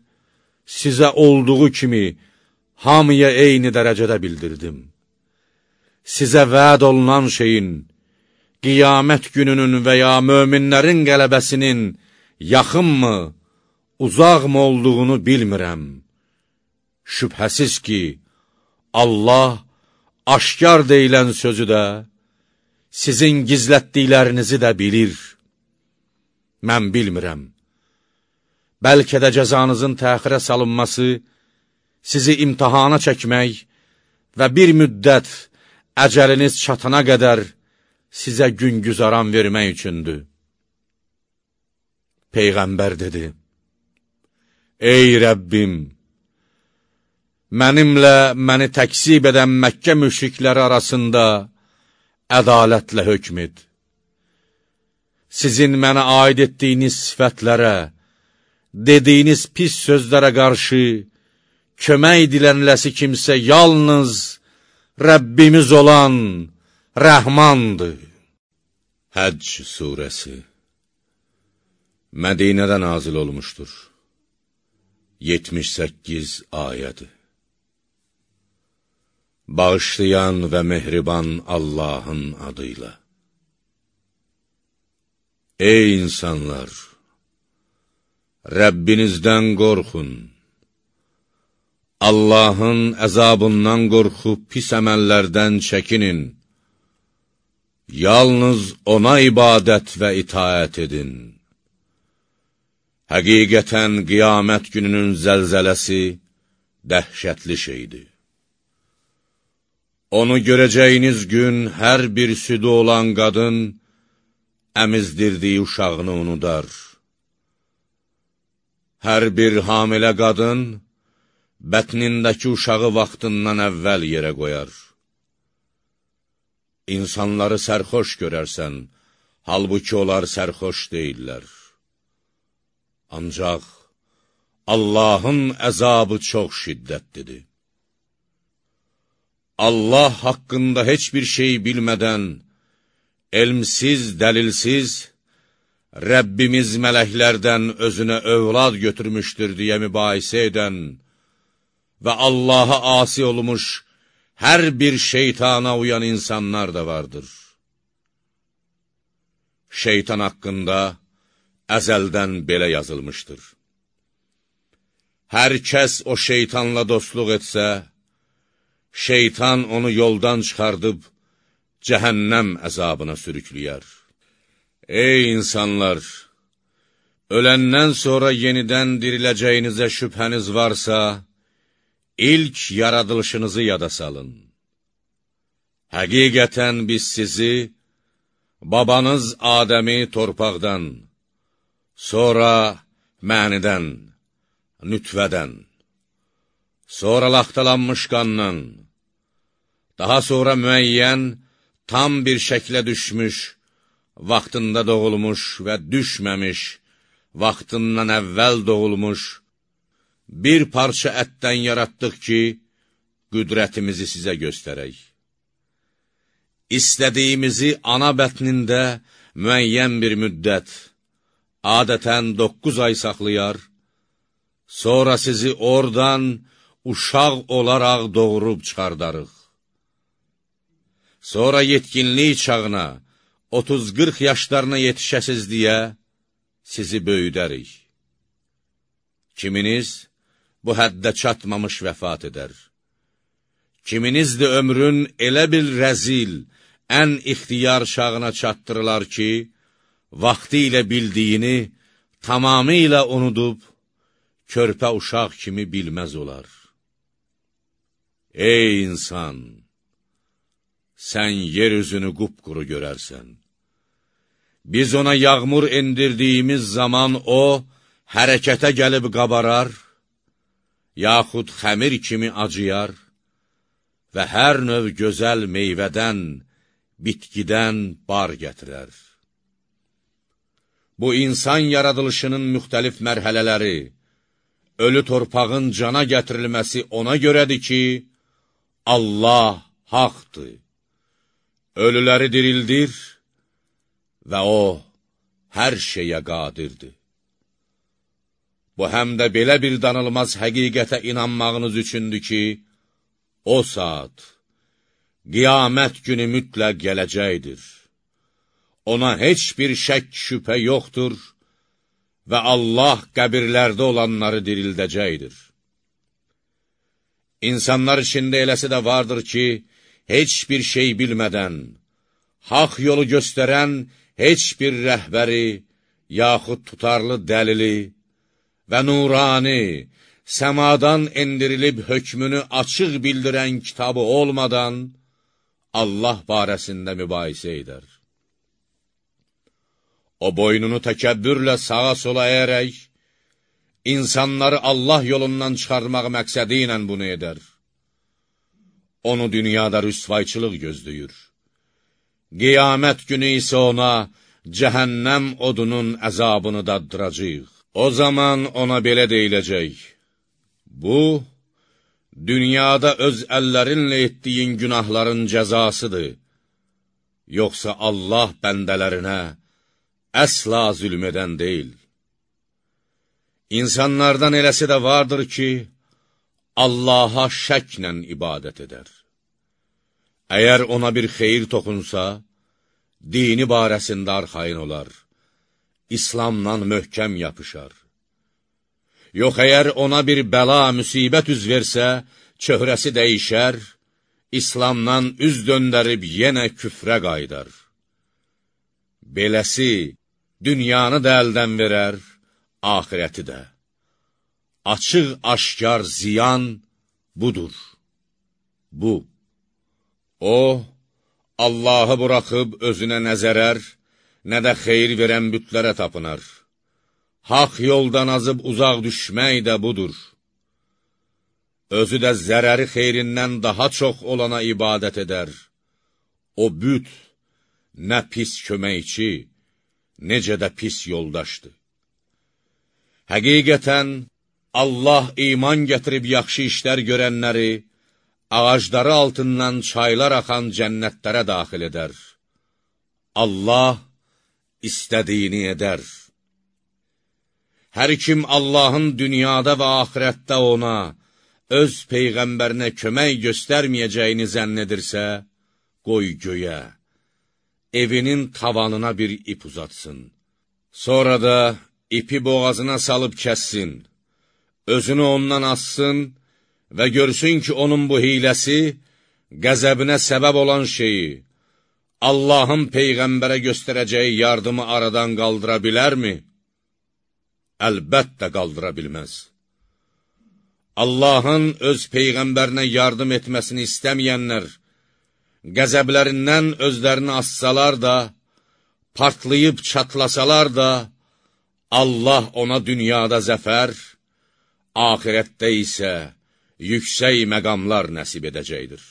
sizə olduğu kimi hamıya eyni dərəcədə bildirdim. Sizə vəd olunan şeyin, qiyamət gününün və ya möminlərin qələbəsinin yaxınmı, uzaqmı olduğunu bilmirəm. Şübhəsiz ki, Allah aşkar deyilən sözü də, sizin gizlətdiklərinizi də bilir. Mən bilmirəm. Bəlkə də cəzanızın təxirə salınması, sizi imtihana çəkmək və bir müddət əcəliniz çatana qədər sizə gün güzaran vermək üçündür. Peyğəmbər dedi, Ey Rəbbim! Mənimlə məni təksib edən Məkkə müşrikləri arasında ədalətlə hökm et. Sizin mənə aid etdiyiniz sifətlərə, dediyiniz pis sözlərə qarşı kömək dilənləsi kimsə yalnız Rəbbimiz olan Rəhmandır. Həcc surəsi Mədinədə nazil olmuşdur. 78 ayədir. Bağışlayan və mehriban Allahın adıyla. Ey insanlar! Rəbbinizdən qorxun. Allahın əzabından qorxub pis əməllərdən çəkinin. Yalnız ona ibadət və itaət edin. Həqiqətən qiyamət gününün zəlzələsi dəhşətli şeydir. Onu görəcəyiniz gün hər bir südü olan qadın əmizdirdiyi uşağını unudar. Hər bir hamilə qadın bətnindəki uşağı vaxtından əvvəl yerə qoyar. İnsanları sərxoş görərsən, halbuki onlar sərxoş deyirlər. Ancaq Allahın əzabı çox şiddətlidir. Allah haqqında heç bir şey bilmədən, elmsiz, dəlilsiz, Rəbbimiz mələklərdən özünə övlad götürmüşdür deyə mübahisə edən və Allaha asi olmuş hər bir şeytana uyan insanlar da vardır. Şeytan haqqında əzəldən belə yazılmışdır. Hər kəs o şeytanla dostluq etsə, şeytan onu yoldan çıxardıb, cəhənnəm əzabına sürükləyər. Ey insanlar! Öləndən sonra yenidən diriləcəyinizə şübhəniz varsa, ilk yaradılışınızı yada salın. Həqiqətən biz sizi, babanız Adəmi torpaqdan, sonra mənidən, nütvədən, sonra laxtalanmış qandan, daha sonra müəyyən, tam bir şəklə düşmüş, vaxtında doğulmuş və düşməmiş, vaxtından əvvəl doğulmuş, bir parça ətdən yaratdıq ki, qüdrətimizi sizə göstərək. İstədiyimizi ana bətnində müəyyən bir müddət, adətən 9 ay saxlayar, sonra sizi oradan uşaq olaraq doğurub çıxardarıq. Sonra yetkinlik çağına, 30-40 yaşlarına yetişəsiz deyə sizi böyüdərik. Kiminiz bu həddə çatmamış vəfat edər. Kiminiz də ömrün elə bir rəzil, ən ixtiyar çağına çatdırılar ki, vaxtı ilə bildiyini tamamilə unudub, körpə uşaq kimi bilməz olar. Ey insan! Sən yer üzünü qupquru görərsən. Biz ona yağmur endirdiyimiz zaman o, hərəkətə gəlib qabarar, yaxud xəmir kimi acıyar və hər növ gözəl meyvədən, bitkidən bar gətirər. Bu, insan yaradılışının müxtəlif mərhələləri, ölü torpağın cana gətirilməsi ona görədir ki, Allah haqdır ölüləri dirildir və O hər şeyə qadirdir. Bu, həm də belə bir danılmaz həqiqətə inanmağınız üçündür ki, o saat, qiyamət günü mütləq gələcəkdir. Ona heç bir şək şübhə yoxdur və Allah qəbirlərdə olanları dirildəcəkdir. İnsanlar içində eləsi də vardır ki, heç bir şey bilmədən, haq yolu göstərən heç bir rəhbəri, yaxud tutarlı dəlili və nurani, səmadan endirilib hökmünü açıq bildirən kitabı olmadan, Allah barəsində mübahisə edər. O boynunu təkəbbürlə sağa sola əyərək, insanları Allah yolundan çıxarmaq məqsədi ilə bunu edər. Onu dünyada rüsvayçılıq gözləyir. Qiyamət günü isə ona cəhənnəm odunun əzabını daddıracaq. O zaman ona belə deyiləcək, bu, dünyada öz əllərinlə etdiyin günahların cəzasıdır, yoxsa Allah bəndələrinə əsla zülm edən deyil. İnsanlardan eləsi də vardır ki, Allaha şəklə ibadət edər. Əgər ona bir xeyir toxunsa, dini barəsində arxayın olar, İslamdan möhkəm yapışar. Yox, əgər ona bir bəla, müsibət üz versə, çöhrəsi dəyişər, İslamdan üz döndərib yenə küfrə qaydar. Beləsi, dünyanı da əldən verər, ahirəti də. Açıq aşkar ziyan budur. Bu. O, Allahı buraxıb özünə nə zərər, nə də xeyir verən bütlərə tapınar. haq yoldan azıb uzaq düşmək də budur. Özü də zərəri xeyrindən daha çox olana ibadət edər. O büt, nə pis köməkçi, necə də pis yoldaşdır. Həqiqətən, Allah iman gətirib yaxşı işlər görənləri, ağacları altından çaylar axan cənnətlərə daxil edər. Allah istədiyini edər. Hər kim Allahın dünyada və axirətdə ona, öz Peyğəmbərinə kömək göstərməyəcəyini zənn edirsə, qoy göyə, evinin tavanına bir ip uzatsın. Sonra da ipi boğazına salıb kəssin, özünü ondan assın və görsün ki, onun bu hiləsi qəzəbinə səbəb olan şeyi, Allahın Peyğəmbərə göstərəcəyi yardımı aradan qaldıra bilərmi? Əlbəttə qaldıra bilməz. Allahın öz Peyğəmbərinə yardım etməsini istəməyənlər, qəzəblərindən özlərini assalar da, partlayıb çatlasalar da, Allah ona dünyada zəfər, ahirətdə isə yüksək məqamlar nəsib edəcəkdir.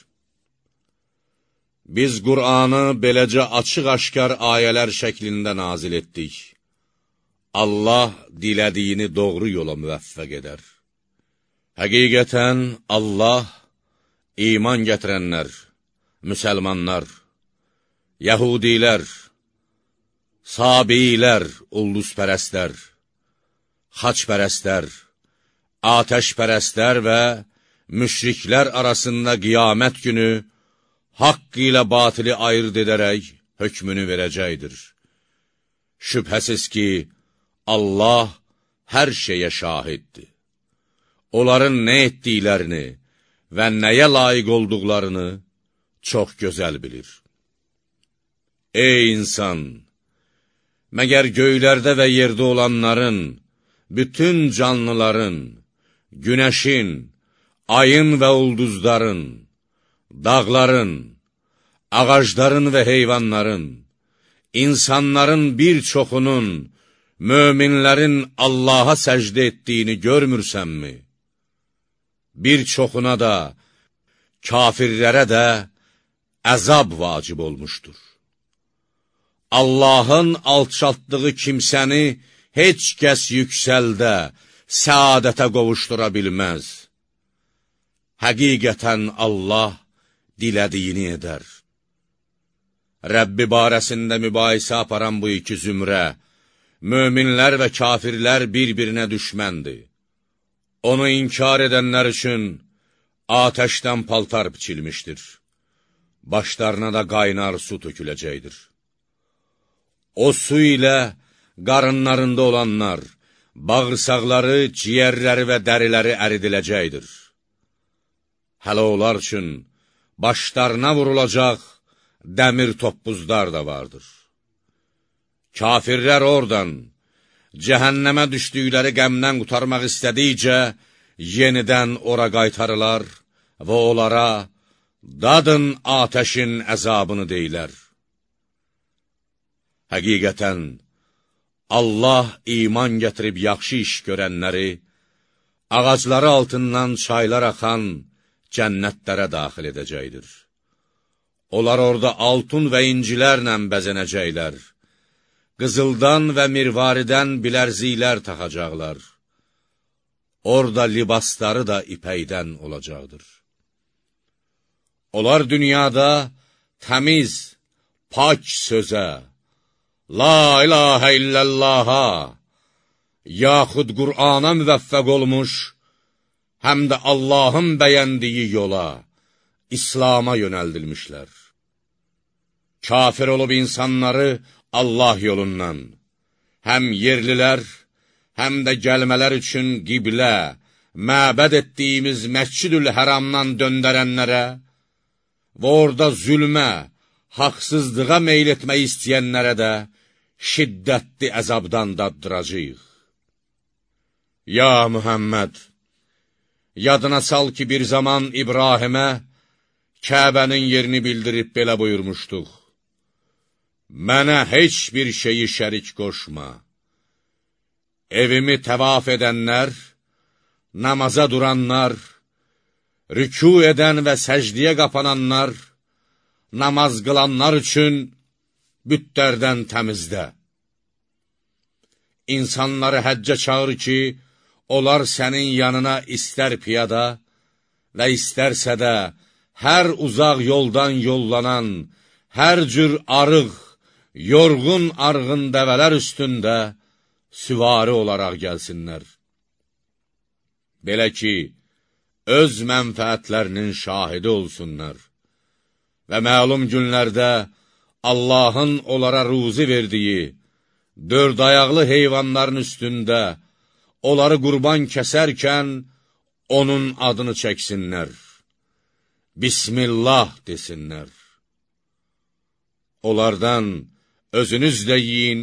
Biz Qur'anı beləcə açıq-aşkar ayələr şəklində nazil etdik. Allah dilədiyini doğru yola müvəffəq edər. Həqiqətən Allah iman gətirənlər, müsəlmanlar, yəhudilər, sabiyilər, ulduzpərəstlər, xaçpərəstlər, atəşpərəstlər və müşriklər arasında qiyamət günü haqq ilə batili ayırt edərək hökmünü verəcəkdir. Şübhəsiz ki, Allah hər şeyə şahiddir onların nə etdiklərini və nəyə layiq olduqlarını çox gözəl bilir. Ey insan! Məgər göylərdə və yerdə olanların, bütün canlıların, günəşin, ayın və ulduzların, dağların, ağacların və heyvanların, insanların bir çoxunun, möminlərin Allaha səcdə etdiyini görmürsənmi? bir çoxuna da, kafirlərə də əzab vacib olmuşdur. Allahın alçaltdığı kimsəni heç kəs yüksəldə, səadətə qovuşdura bilməz. Həqiqətən Allah dilədiyini edər. Rəbbi barəsində mübahisə aparan bu iki zümrə, möminlər və kafirlər bir-birinə düşməndir. Onu inkar edənlər üçün atəşdən paltar biçilmişdir. Başlarına da qaynar su töküləcəkdir. O su ilə qarınlarında olanlar, bağırsaqları, ciyərləri və dəriləri əridiləcəkdir. Hələ onlar üçün başlarına vurulacaq dəmir toppuzlar da vardır. Kafirlər oradan, cəhənnəmə düşdükləri qəmdən qutarmaq istədikcə, yenidən ora qaytarılar və onlara, dadın atəşin əzabını deyilər. Həqiqətən, Allah iman gətirib yaxşı iş görənləri, ağacları altından çaylar axan cənnətlərə daxil edəcəkdir. Onlar orada altun və incilərlə bəzənəcəklər qızıldan və mirvaridən bilərziklər taxacaqlar. Orada libasları da ipəkdən olacaqdır. Onlar dünyada təmiz, pak sözə, La ilahə illəllaha, yaxud Qur'ana müvəffəq olmuş, həm də Allahın bəyəndiyi yola, İslama yönəldilmişlər. Kafir olub insanları Allah yolundan, həm yerlilər, həm də gəlmələr üçün qiblə, məbəd etdiyimiz Məscidül Həramdan döndərənlərə və orada zülmə, haqsızlığa meyl etmək istəyənlərə də şiddətli əzabdan daddıracaq. Ya Mühəmməd, yadına sal ki, bir zaman İbrahimə Kəbənin yerini bildirib belə buyurmuşduq. Mənə heç bir şeyi şərik qoşma. evimi təvaf edənlər, namaza duranlar, rükû edən və səcdiyə qapananlar, namaz qılanlar üçün bütlərdən təmizdə. İnsanları həccə çağır ki, onlar sənin yanına istər piyada və istərsə də hər uzaq yoldan yollanan, hər cür arıq, yorğun arğın dəvələr üstündə süvari olaraq gəlsinlər. Belə ki, öz mənfəətlərinin şahidi olsunlar və məlum günlərdə Allahın onlara ruzi verdiyi, dörd ayaqlı heyvanların üstündə onları qurban kəsərkən onun adını çəksinlər. Bismillah desinlər. Onlardan özünüz də yiyin,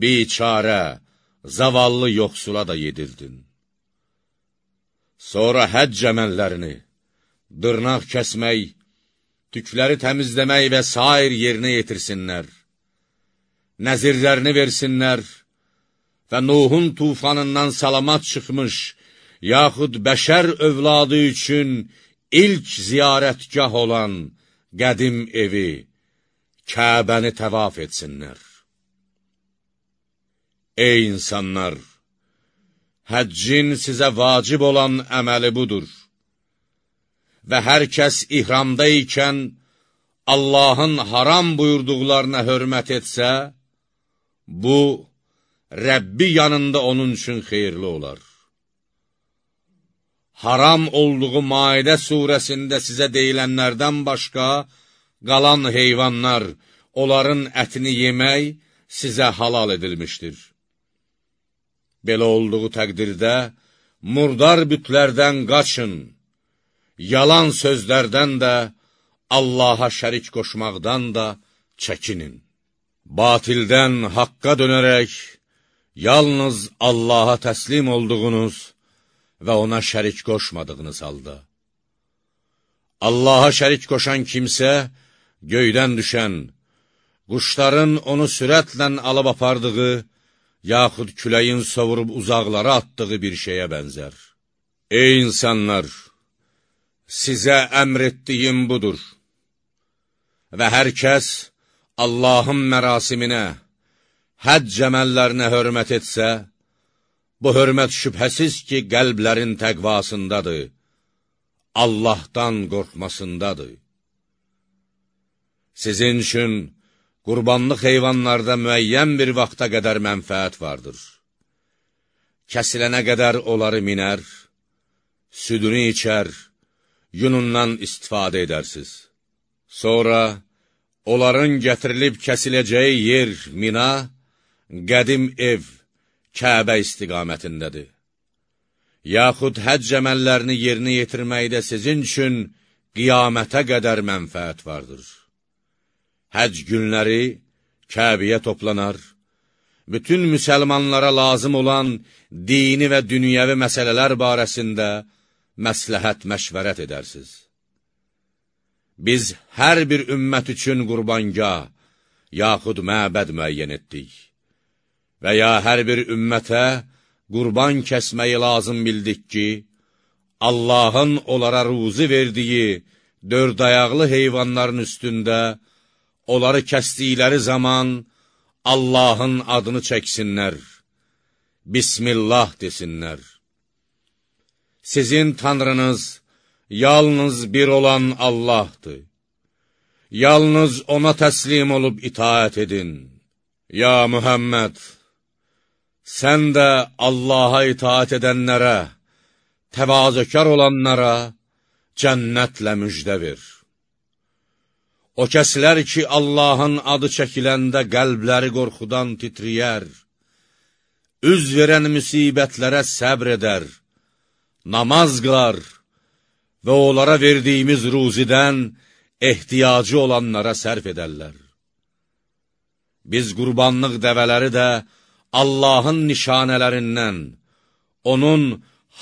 biçarə, zavallı yoxsula da yedirdin. Sonra həcc əməllərini, dırnaq kəsmək, tükləri təmizləmək və sair yerinə yetirsinlər. Nəzirlərini versinlər və Nuhun tufanından salamat çıxmış, yaxud bəşər övladı üçün ilk ziyarətgah olan qədim evi, Kəbəni təvaf etsinlər. Ey insanlar! Həccin sizə vacib olan əməli budur. Və hər kəs ihramda ikən Allahın haram buyurduqlarına hörmət etsə, bu, Rəbbi yanında onun üçün xeyirli olar. Haram olduğu Maidə surəsində sizə deyilənlərdən başqa, qalan heyvanlar, onların ətini yemək sizə halal edilmişdir. Belə olduğu təqdirdə, murdar bütlərdən qaçın, yalan sözlərdən də, Allaha şərik qoşmaqdan da çəkinin. Batildən haqqa dönərək, yalnız Allaha təslim olduğunuz və ona şərik qoşmadığınız halda. Allaha şərik qoşan kimsə, göydən düşən, quşların onu sürətlə alıb apardığı, yaxud küləyin sovurub uzaqlara atdığı bir şeyə bənzər. Ey insanlar! Sizə əmr etdiyim budur. Və hər kəs Allahın mərasiminə, həcc əməllərinə hörmət etsə, bu hörmət şübhəsiz ki, qəlblərin təqvasındadır, Allahdan qorxmasındadır. Sizin üçün qurbanlıq heyvanlarda müəyyən bir vaxta qədər mənfəət vardır. Kəsilənə qədər onları minər, südünü içər, yunundan istifadə edərsiz. Sonra onların gətirilib kəsiləcəyi yer, mina, qədim ev, Kəbə istiqamətindədir. Yaxud həcc əməllərini yerinə yetirməkdə sizin üçün qiyamətə qədər mənfəət vardır. Həcc günləri Kəbiyə toplanar, bütün müsəlmanlara lazım olan dini və dünyəvi məsələlər barəsində məsləhət məşvərət edərsiz. Biz hər bir ümmət üçün qurbangah, yaxud məbəd müəyyən etdik və ya hər bir ümmətə qurban kəsməyi lazım bildik ki, Allahın onlara ruzi verdiyi dörd ayaqlı heyvanların üstündə onları kəsdikləri zaman Allahın adını çəksinlər, Bismillah desinlər. Sizin Tanrınız yalnız bir olan Allahdır. Yalnız ona təslim olub itaət edin. Ya Mühəmməd, sən də Allaha itaət edənlərə, təvazökar olanlara cənnətlə müjdə ver. O kəslər ki, Allahın adı çəkiləndə qəlbləri qorxudan titriyər, üz verən müsibətlərə səbr edər, namaz qılar və onlara verdiyimiz ruzidən ehtiyacı olanlara sərf edərlər. Biz qurbanlıq dəvələri də Allahın nişanələrindən, onun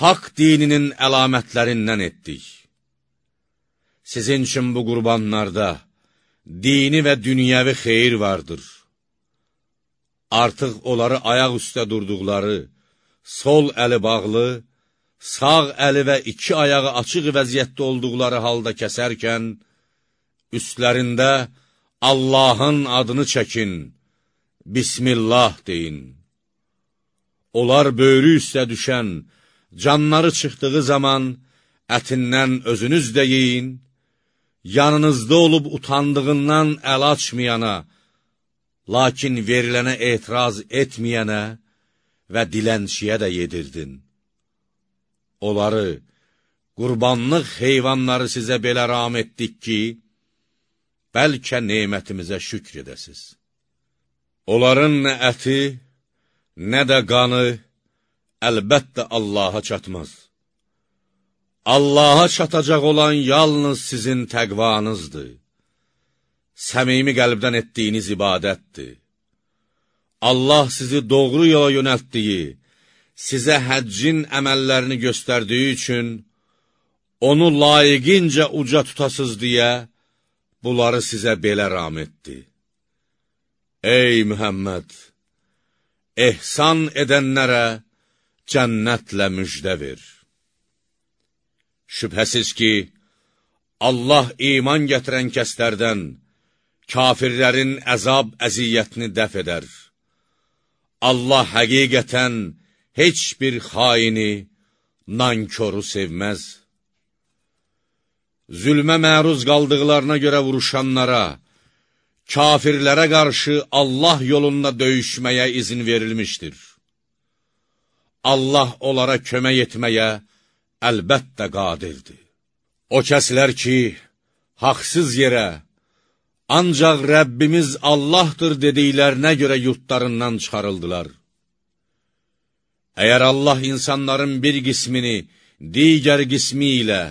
haqq dininin əlamətlərindən etdik. Sizin üçün bu qurbanlarda, dini və dünyəvi xeyir vardır. artıq onları ayaq üstə durduqları, sol əli bağlı, sağ əli və iki ayağı açıq vəziyyətdə olduqları halda kəsərkən, üstlərində Allahın adını çəkin, Bismillah deyin. Onlar böyrü üstə düşən, canları çıxdığı zaman ətindən özünüz də yeyin, yanınızda olub utandığından əl açmayana, lakin verilənə etiraz etməyənə və dilənçiyə də yedirdin. Onları, qurbanlıq heyvanları sizə belə ram etdik ki, bəlkə nemətimizə şükr edəsiz. Onların nə əti, nə də qanı, əlbəttə Allaha çatmaz. Allaha çatacaq olan yalnız sizin təqvanızdır. Səmimi qəlbdən etdiyiniz ibadətdir. Allah sizi doğru yola yönəltdiyi, sizə həccin əməllərini göstərdiyi üçün, onu layiqincə uca tutasız deyə, bunları sizə belə ram etdi. Ey Mühəmməd! ehsan edənlərə cənnətlə müjdə ver. Şübhəsiz ki, Allah iman gətirən kəslərdən kafirlərin əzab əziyyətini dəf edər. Allah həqiqətən heç bir xaini, nankoru sevməz. Zülmə məruz qaldıqlarına görə vuruşanlara, kafirlərə qarşı Allah yolunda döyüşməyə izin verilmişdir. Allah onlara kömək etməyə əlbəttə qadirdir. O kəslər ki, haqsız yerə, ancaq Rəbbimiz Allahdır dediklərinə görə yurtlarından çıxarıldılar. Əgər Allah insanların bir qismini digər qismi ilə,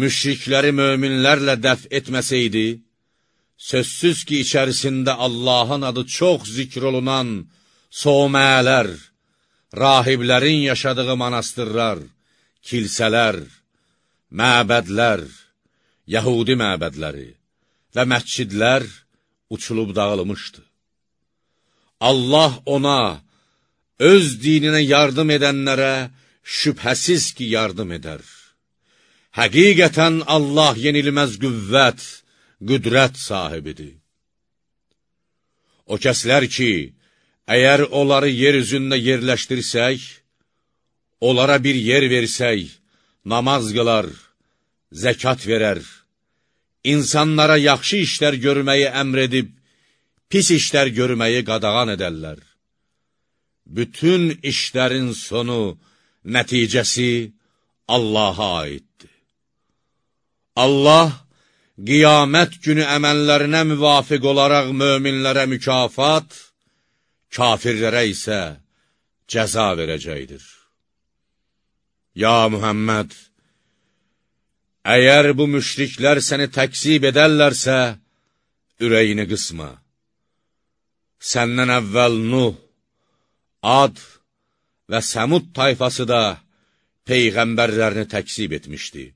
müşrikləri möminlərlə dəf etməsəydi, Sözsüz ki, içərisində Allahın adı çox zikr olunan somələr, rahiblərin yaşadığı manastırlar, kilsələr, məbədlər, yəhudi məbədləri və məscidlər uçulub dağılmışdı. Allah ona, öz dininə yardım edənlərə şübhəsiz ki, yardım edər. Həqiqətən Allah yenilməz qüvvət, qüdrət sahibidir. O kəslər ki, əgər onları yer üzündə yerləşdirsək, onlara bir yer versək, namaz qılar, zəkat verər, insanlara yaxşı işlər görməyi əmr edib, pis işlər görməyi qadağan edərlər. Bütün işlərin sonu, nəticəsi Allaha aiddir. Allah qiyamət günü əməllərinə müvafiq olaraq möminlərə mükafat, kafirlərə isə cəza verəcəkdir. Ya Mühəmməd, əgər bu müşriklər səni təksib edərlərsə, ürəyini qısma. Səndən əvvəl Nuh, Ad və Səmud tayfası da Peyğəmbərlərini təksib etmişdi.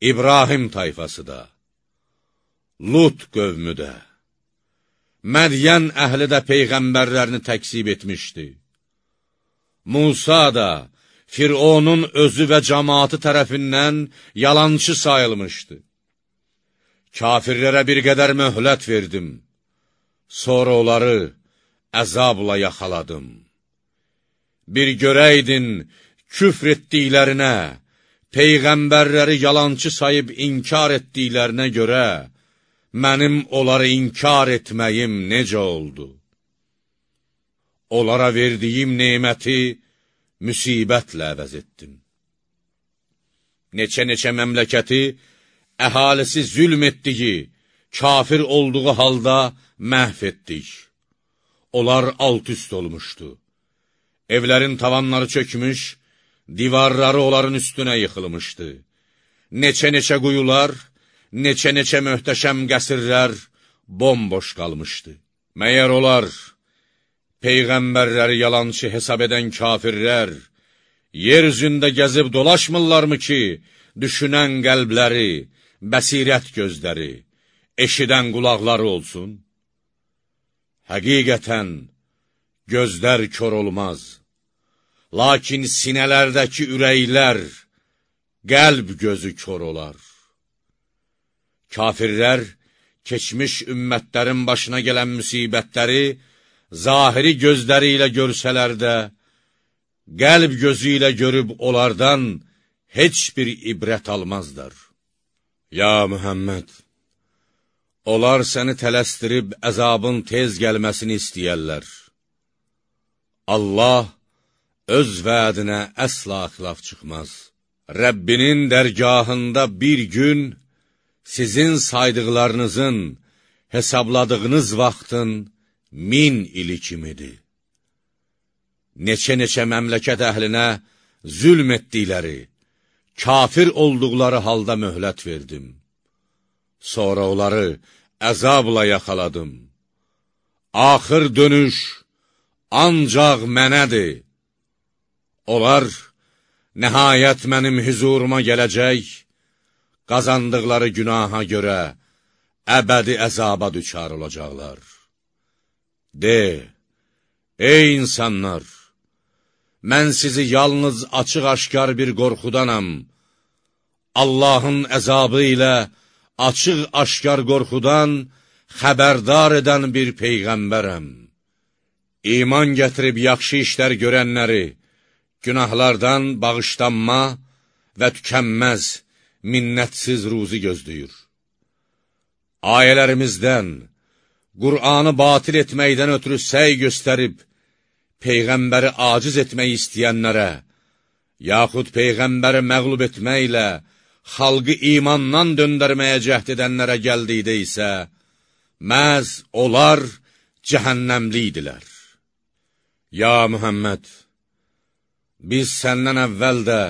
İbrahim tayfası da, Lut qövmü də, Mədiyən əhli də peyğəmbərlərini təksib etmişdi. Musa da, Fironun özü və cəmaatı tərəfindən yalancı sayılmışdı. Kafirlərə bir qədər möhlət verdim, sonra onları əzabla yaxaladım. Bir görəydin küfr etdiklərinə, Peyğəmbərləri yalançı sayıb inkar etdiklərinə görə, mənim onları inkar etməyim necə oldu? Onlara verdiyim neyməti müsibətlə əvəz etdim. Neçə-neçə məmləkəti əhalisi zülm etdiyi, kafir olduğu halda məhv etdik. Onlar alt-üst olmuşdu. Evlərin tavanları çökmüş, divarları onların üstünə yıxılmışdı. Neçə-neçə quyular, neçə-neçə möhtəşəm qəsirlər bomboş qalmışdı. Məyər olar, Peyğəmbərləri yalançı hesab edən kafirlər, yer üzündə gəzib dolaşmırlarmı ki, düşünən qəlbləri, bəsirət gözləri, eşidən qulaqları olsun? Həqiqətən, gözlər kör olmaz. Lakin sinələrdəki ürəklər, qəlb gözü kör olar. Kafirlər, keçmiş ümmətlərin başına gələn müsibətləri, zahiri gözləri ilə görsələr də, qəlb gözü ilə görüb onlardan heç bir ibrət almazlar. Ya Mühəmməd, onlar səni tələstirib əzabın tez gəlməsini istəyərlər. Allah öz vədinə əsla xilaf çıxmaz. Rəbbinin dərgahında bir gün sizin saydıqlarınızın, hesabladığınız vaxtın min ili kimidir. Neçə-neçə məmləkət əhlinə zülm etdikləri, kafir olduqları halda möhlət verdim. Sonra onları əzabla yaxaladım. Axır dönüş ancaq mənədir. Onlar nəhayət mənim hüzuruma gələcək, qazandıqları günaha görə əbədi əzaba düçar olacaqlar. De, ey insanlar, mən sizi yalnız açıq-aşkar bir qorxudanam, Allahın əzabı ilə açıq-aşkar qorxudan xəbərdar edən bir peyğəmbərəm. İman gətirib yaxşı işlər görənləri, günahlardan bağışlanma və tükənməz, minnətsiz ruzi gözləyir. Ayələrimizdən, Qur'anı batil etməkdən ötürü səy göstərib, Peyğəmbəri aciz etmək istəyənlərə, yaxud Peyğəmbəri məqlub etməklə, xalqı imandan döndərməyə cəhd edənlərə gəldikdə isə, məhz onlar cəhənnəmli idilər. Ya Mühəmməd, biz səndən əvvəl də,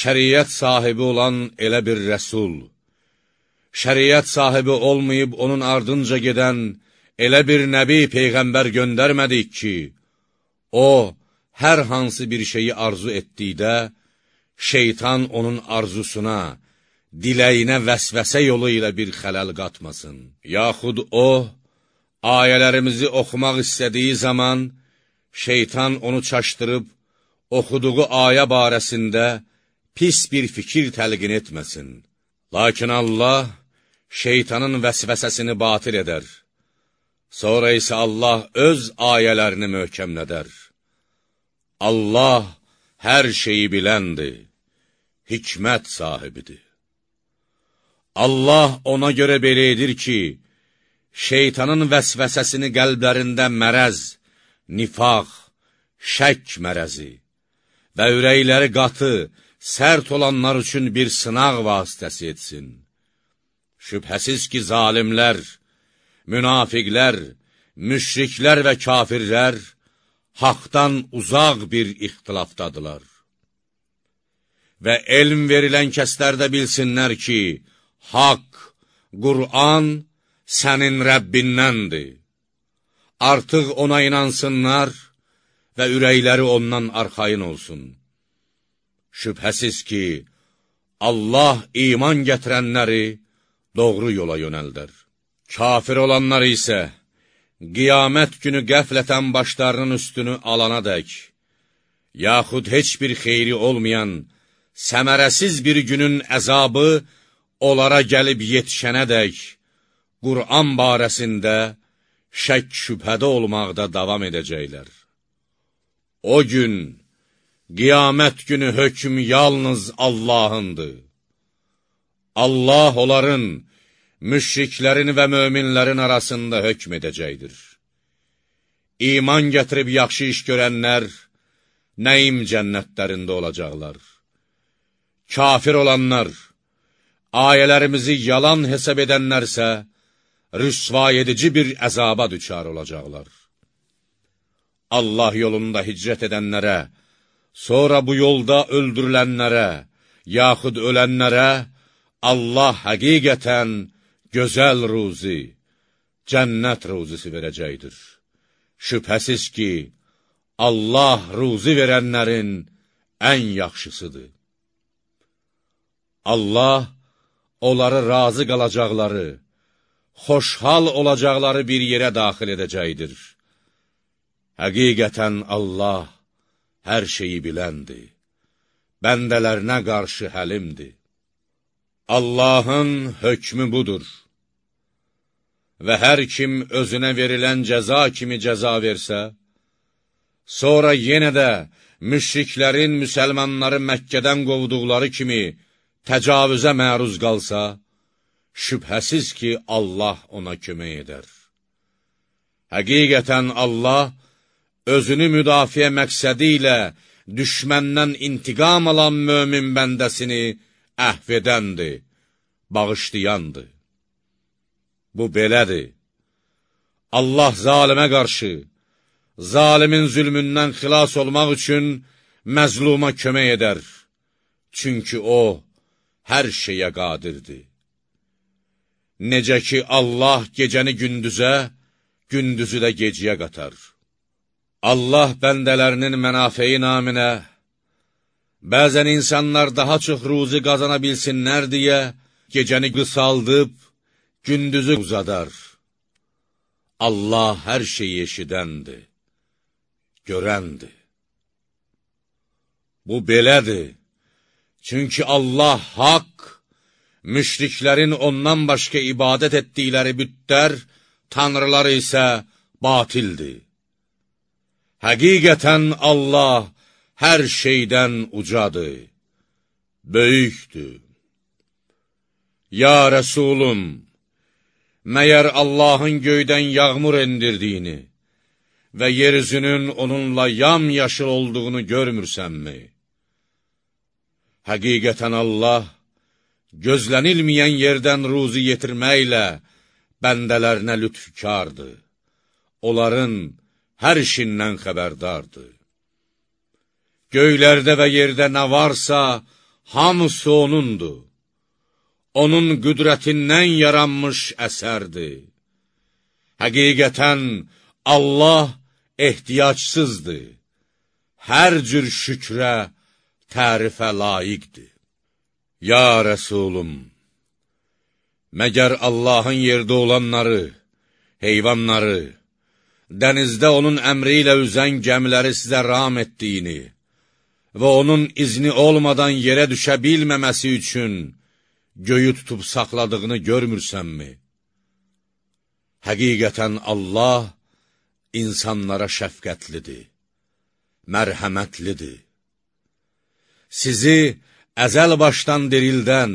şəriət sahibi olan elə bir rəsul, şəriət sahibi olmayıb onun ardınca gedən elə bir nəbi peyğəmbər göndərmədik ki, o, hər hansı bir şeyi arzu etdikdə, şeytan onun arzusuna, diləyinə vəsvəsə yolu ilə bir xələl qatmasın. Yaxud o, ayələrimizi oxumaq istədiyi zaman, şeytan onu çaşdırıb, oxuduğu ayə barəsində pis bir fikir təlqin etməsin. Lakin Allah şeytanın vəsvəsəsini batil edər. Sonra isə Allah öz ayələrini möhkəmlədər. Allah hər şeyi biləndir, hikmət sahibidir. Allah ona görə belə edir ki, şeytanın vəsvəsəsini qəlblərində mərəz, nifaq, şək mərəzi və ürəkləri qatı, sərt olanlar üçün bir sınaq vasitəsi etsin. Şübhəsiz ki, zalimlər, münafiqlər, müşriklər və kafirlər haqdan uzaq bir ixtilafdadılar. Və elm verilən kəslər də bilsinlər ki, haqq, Qur'an sənin Rəbbindəndir. Artıq ona inansınlar və ürəkləri ondan arxayın olsun. Şübhəsiz ki, Allah iman gətirənləri doğru yola yönəldər. Kafir olanlar isə, qiyamət günü qəflətən başlarının üstünü alana dək, yaxud heç bir xeyri olmayan, səmərəsiz bir günün əzabı onlara gəlib yetişənə dək, Qur'an barəsində şək şübhədə olmaqda davam edəcəklər. O gün, qiyamət günü hökm yalnız Allahındır. Allah onların, müşriklərin və möminlərin arasında hökm edəcəkdir. İman gətirib yaxşı iş görənlər, nəyim cənnətlərində olacaqlar. Kafir olanlar, ayələrimizi yalan hesab edənlərsə, rüsva edici bir əzaba düçar olacaqlar. Allah yolunda hicrət edənlərə, sonra bu yolda öldürülənlərə, yaxud ölənlərə Allah həqiqətən gözəl ruzi, cənnət ruzisi verəcəkdir. Şübhəsiz ki, Allah ruzi verənlərin ən yaxşısıdır. Allah onları razı qalacaqları, xoşhal olacaqları bir yerə daxil edəcəkdir. Həqiqətən Allah hər şeyi biləndir, bəndələrinə qarşı həlimdir. Allahın hökmü budur və hər kim özünə verilən cəza kimi cəza versə, sonra yenə də müşriklərin müsəlmanları Məkkədən qovduqları kimi təcavüzə məruz qalsa, şübhəsiz ki, Allah ona kömək edər. Həqiqətən Allah özünü müdafiə məqsədi ilə düşməndən intiqam alan mömin bəndəsini əhv edəndir, bağışlayandır. Bu belədir. Allah zalimə qarşı, zalimin zülmündən xilas olmaq üçün məzluma kömək edər. Çünki o, hər şeyə qadirdir. Necə ki, Allah gecəni gündüzə, gündüzü də geciyə qatar. Allah bəndələrinin mənafeyi naminə, bəzən insanlar daha çox ruzi qazana bilsinlər deyə, gecəni qısaldıb, gündüzü uzadar. Allah hər şeyi eşidəndir, görəndir. Bu belədir, çünki Allah haqq, müşriklərin ondan başqa ibadət etdikləri bütlər, tanrıları isə batildir. Həqiqətən Allah hər şeydən ucadır, böyükdür. Ya Rəsulum, məyər Allahın göydən yağmur endirdiyini və yeryüzünün onunla yam-yaşıl olduğunu görmürsənmi? Həqiqətən Allah, gözlənilməyən yerdən ruzi yetirməklə bəndələrinə lütfkardır. Onların hər işindən xəbərdardır. Göylərdə və yerdə nə varsa, hamısı O'nundur. Onun qüdrətindən yaranmış əsərdir. Həqiqətən Allah ehtiyacsızdır. Hər cür şükrə, tərifə layiqdir. Ya Rəsulum, məgər Allahın yerdə olanları, heyvanları, dənizdə onun əmri ilə üzən gəmiləri sizə ram etdiyini və onun izni olmadan yerə düşə bilməməsi üçün göyü tutub saxladığını görmürsənmi? Həqiqətən Allah insanlara şəfqətlidir, mərhəmətlidir. Sizi əzəl başdan dirildən,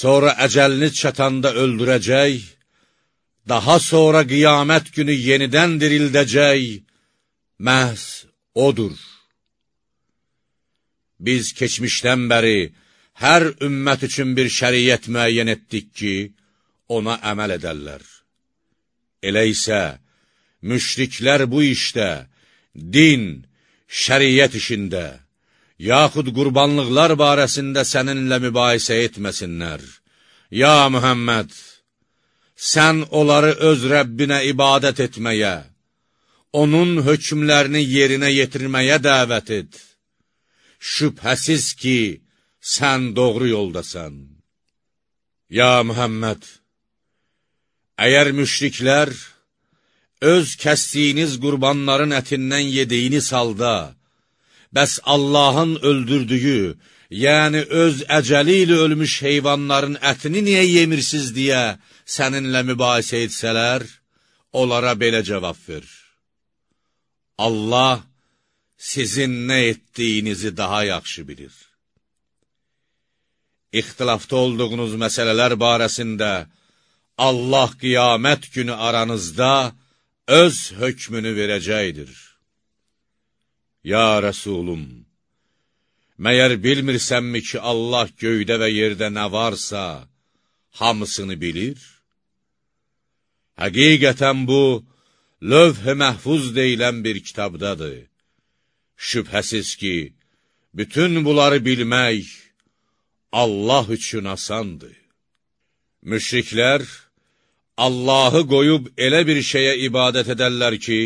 sonra əcəliniz çatanda öldürəcək, daha sonra qiyamət günü yenidən dirildəcək, məhz odur. Biz keçmişdən bəri hər ümmət üçün bir şəriyyət müəyyən etdik ki, ona əməl edərlər. Elə isə, müşriklər bu işdə, din, şəriyyət işində, yaxud qurbanlıqlar barəsində səninlə mübahisə etməsinlər. Ya Mühəmməd, sən onları öz Rəbbinə ibadət etməyə, onun hökmlərini yerinə yetirməyə dəvət et. Şübhəsiz ki, sən doğru yoldasan. Ya Mühəmməd, əgər müşriklər öz kəsdiyiniz qurbanların ətindən yediyiniz halda, Bəs Allahın öldürdüyü, yəni öz əcəli ilə ölmüş heyvanların ətini niyə yemirsiz deyə səninlə mübahisə etsələr, onlara belə cavab ver. Allah sizin nə etdiyinizi daha yaxşı bilir. İxtilafda olduğunuz məsələlər barəsində Allah qiyamət günü aranızda öz hökmünü verəcəkdir. Ya Rəsulum, məyər bilmirsənmi ki, Allah göydə və yerdə nə varsa, hamısını bilir? Həqiqətən bu, lövh-i məhfuz deyilən bir kitabdadır. Şübhəsiz ki, bütün bunları bilmək Allah üçün asandır. Müşriklər Allahı qoyub elə bir şeyə ibadət edərlər ki,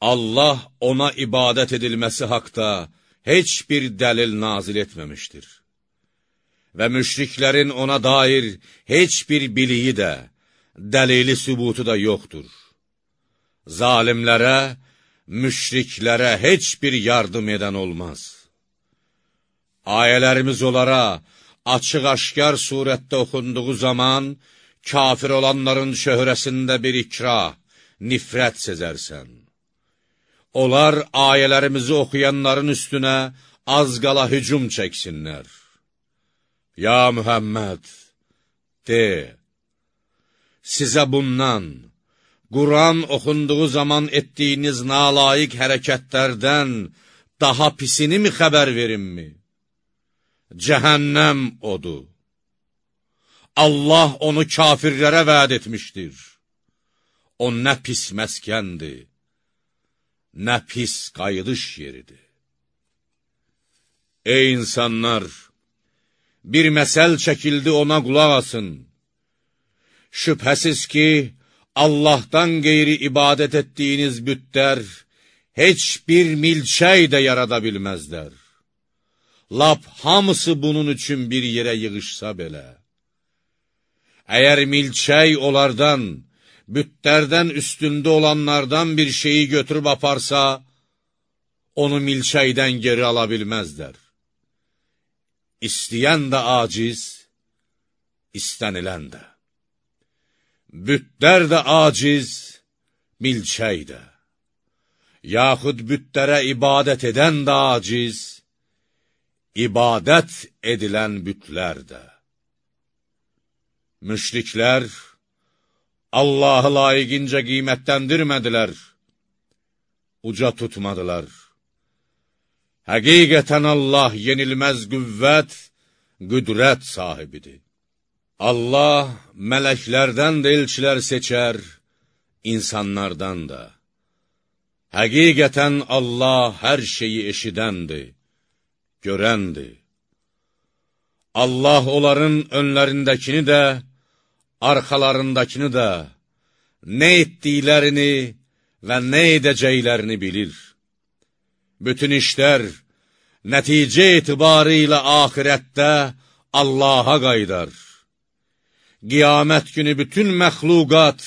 Allah ona ibadət edilməsi haqda heç bir dəlil nazil etməmişdir. Və müşriklərin ona dair heç bir biliyi də, dəlili sübutu da yoxdur. Zalimlərə, müşriklərə heç bir yardım edən olmaz. Ayələrimiz onlara açıq-aşkar surətdə oxunduğu zaman, kafir olanların şöhrəsində bir ikrah, nifrət sezərsən. Onlar ayələrimizi oxuyanların üstünə az qala hücum çəksinlər. Ya Mühəmməd, de, sizə bundan, Quran oxunduğu zaman etdiyiniz nalayiq hərəkətlərdən daha pisini mi xəbər verimmi? Cəhənnəm odur. Allah onu kafirlərə vəd etmişdir. O nə pis məskəndir, nə pis qayıdış yeridir. Ey insanlar! Bir məsəl çəkildi ona qulaq asın. Şübhəsiz ki, Allahdan qeyri ibadət etdiyiniz bütlər heç bir milçək də yarada bilməzlər. Lap hamısı bunun üçün bir yerə yığışsa belə. Əgər milçək onlardan, bütlərdən üstündə olanlardan bir şeyi götürüb aparsa, onu milçəkdən geri ala bilməzlər. İstəyən də aciz, istənilən də. Bütlər də aciz, milçək də. Yaxud bütlərə ibadət edən də aciz, ibadət edilən bütlər də. Müşriklər, Allahı layiqincə qiymətdəndirmədilər, uca tutmadılar. Həqiqətən Allah yenilməz qüvvət, qüdrət sahibidir. Allah mələklərdən də elçilər seçər, insanlardan da. Həqiqətən Allah hər şeyi eşidəndir, görəndir. Allah onların önlərindəkini də, arxalarındakını da, nə etdiklərini və nə edəcəklərini bilir. Bütün işlər nəticə etibarı ilə ahirətdə Allaha qaydar. Qiyamət günü bütün məxluqat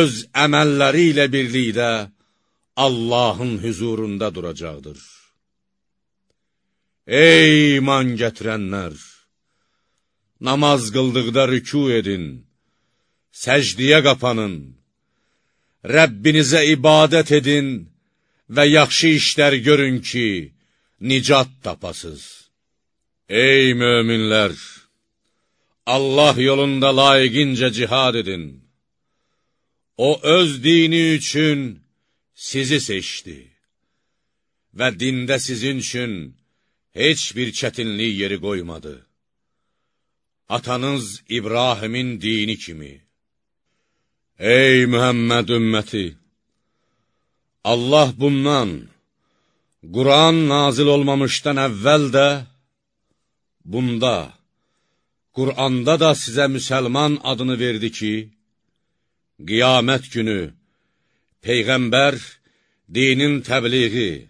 öz əməlləri ilə birlikdə Allahın hüzurunda duracaqdır. Ey iman gətirənlər! Namaz qıldıqda rükû edin, səcdiyə qapanın, Rəbbinizə ibadət edin və yaxşı işlər görün ki, nicat tapasız. Ey möminlər! Allah yolunda layiqincə cihad edin. O, öz dini üçün sizi seçdi və dində sizin üçün heç bir çətinlik yeri qoymadı. Atanız İbrahimin dini kimi. Ey Mühəmməd ümməti! Allah bundan, Quran nazil olmamışdan əvvəl də, bunda, Quranda da sizə müsəlman adını verdi ki, qiyamət günü Peyğəmbər dinin təbliği,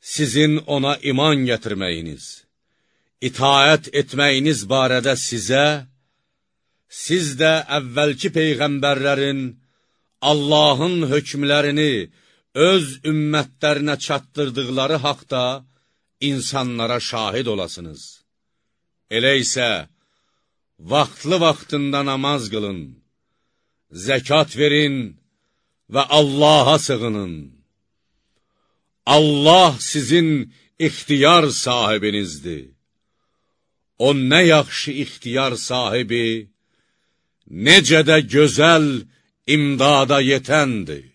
sizin ona iman gətirməyiniz, itaət etməyiniz barədə sizə, siz də əvvəlki Peyğəmbərlərin Allahın hökmlərini öz ümmətlərinə çatdırdıqları haqda insanlara şahid olasınız. Elə isə, vaxtlı-vaxtında namaz qılın, zəkat verin və Allaha sığının. Allah sizin ixtiyar sahibinizdir. O nə yaxşı ixtiyar sahibi, necə də gözəl imdada yetəndir.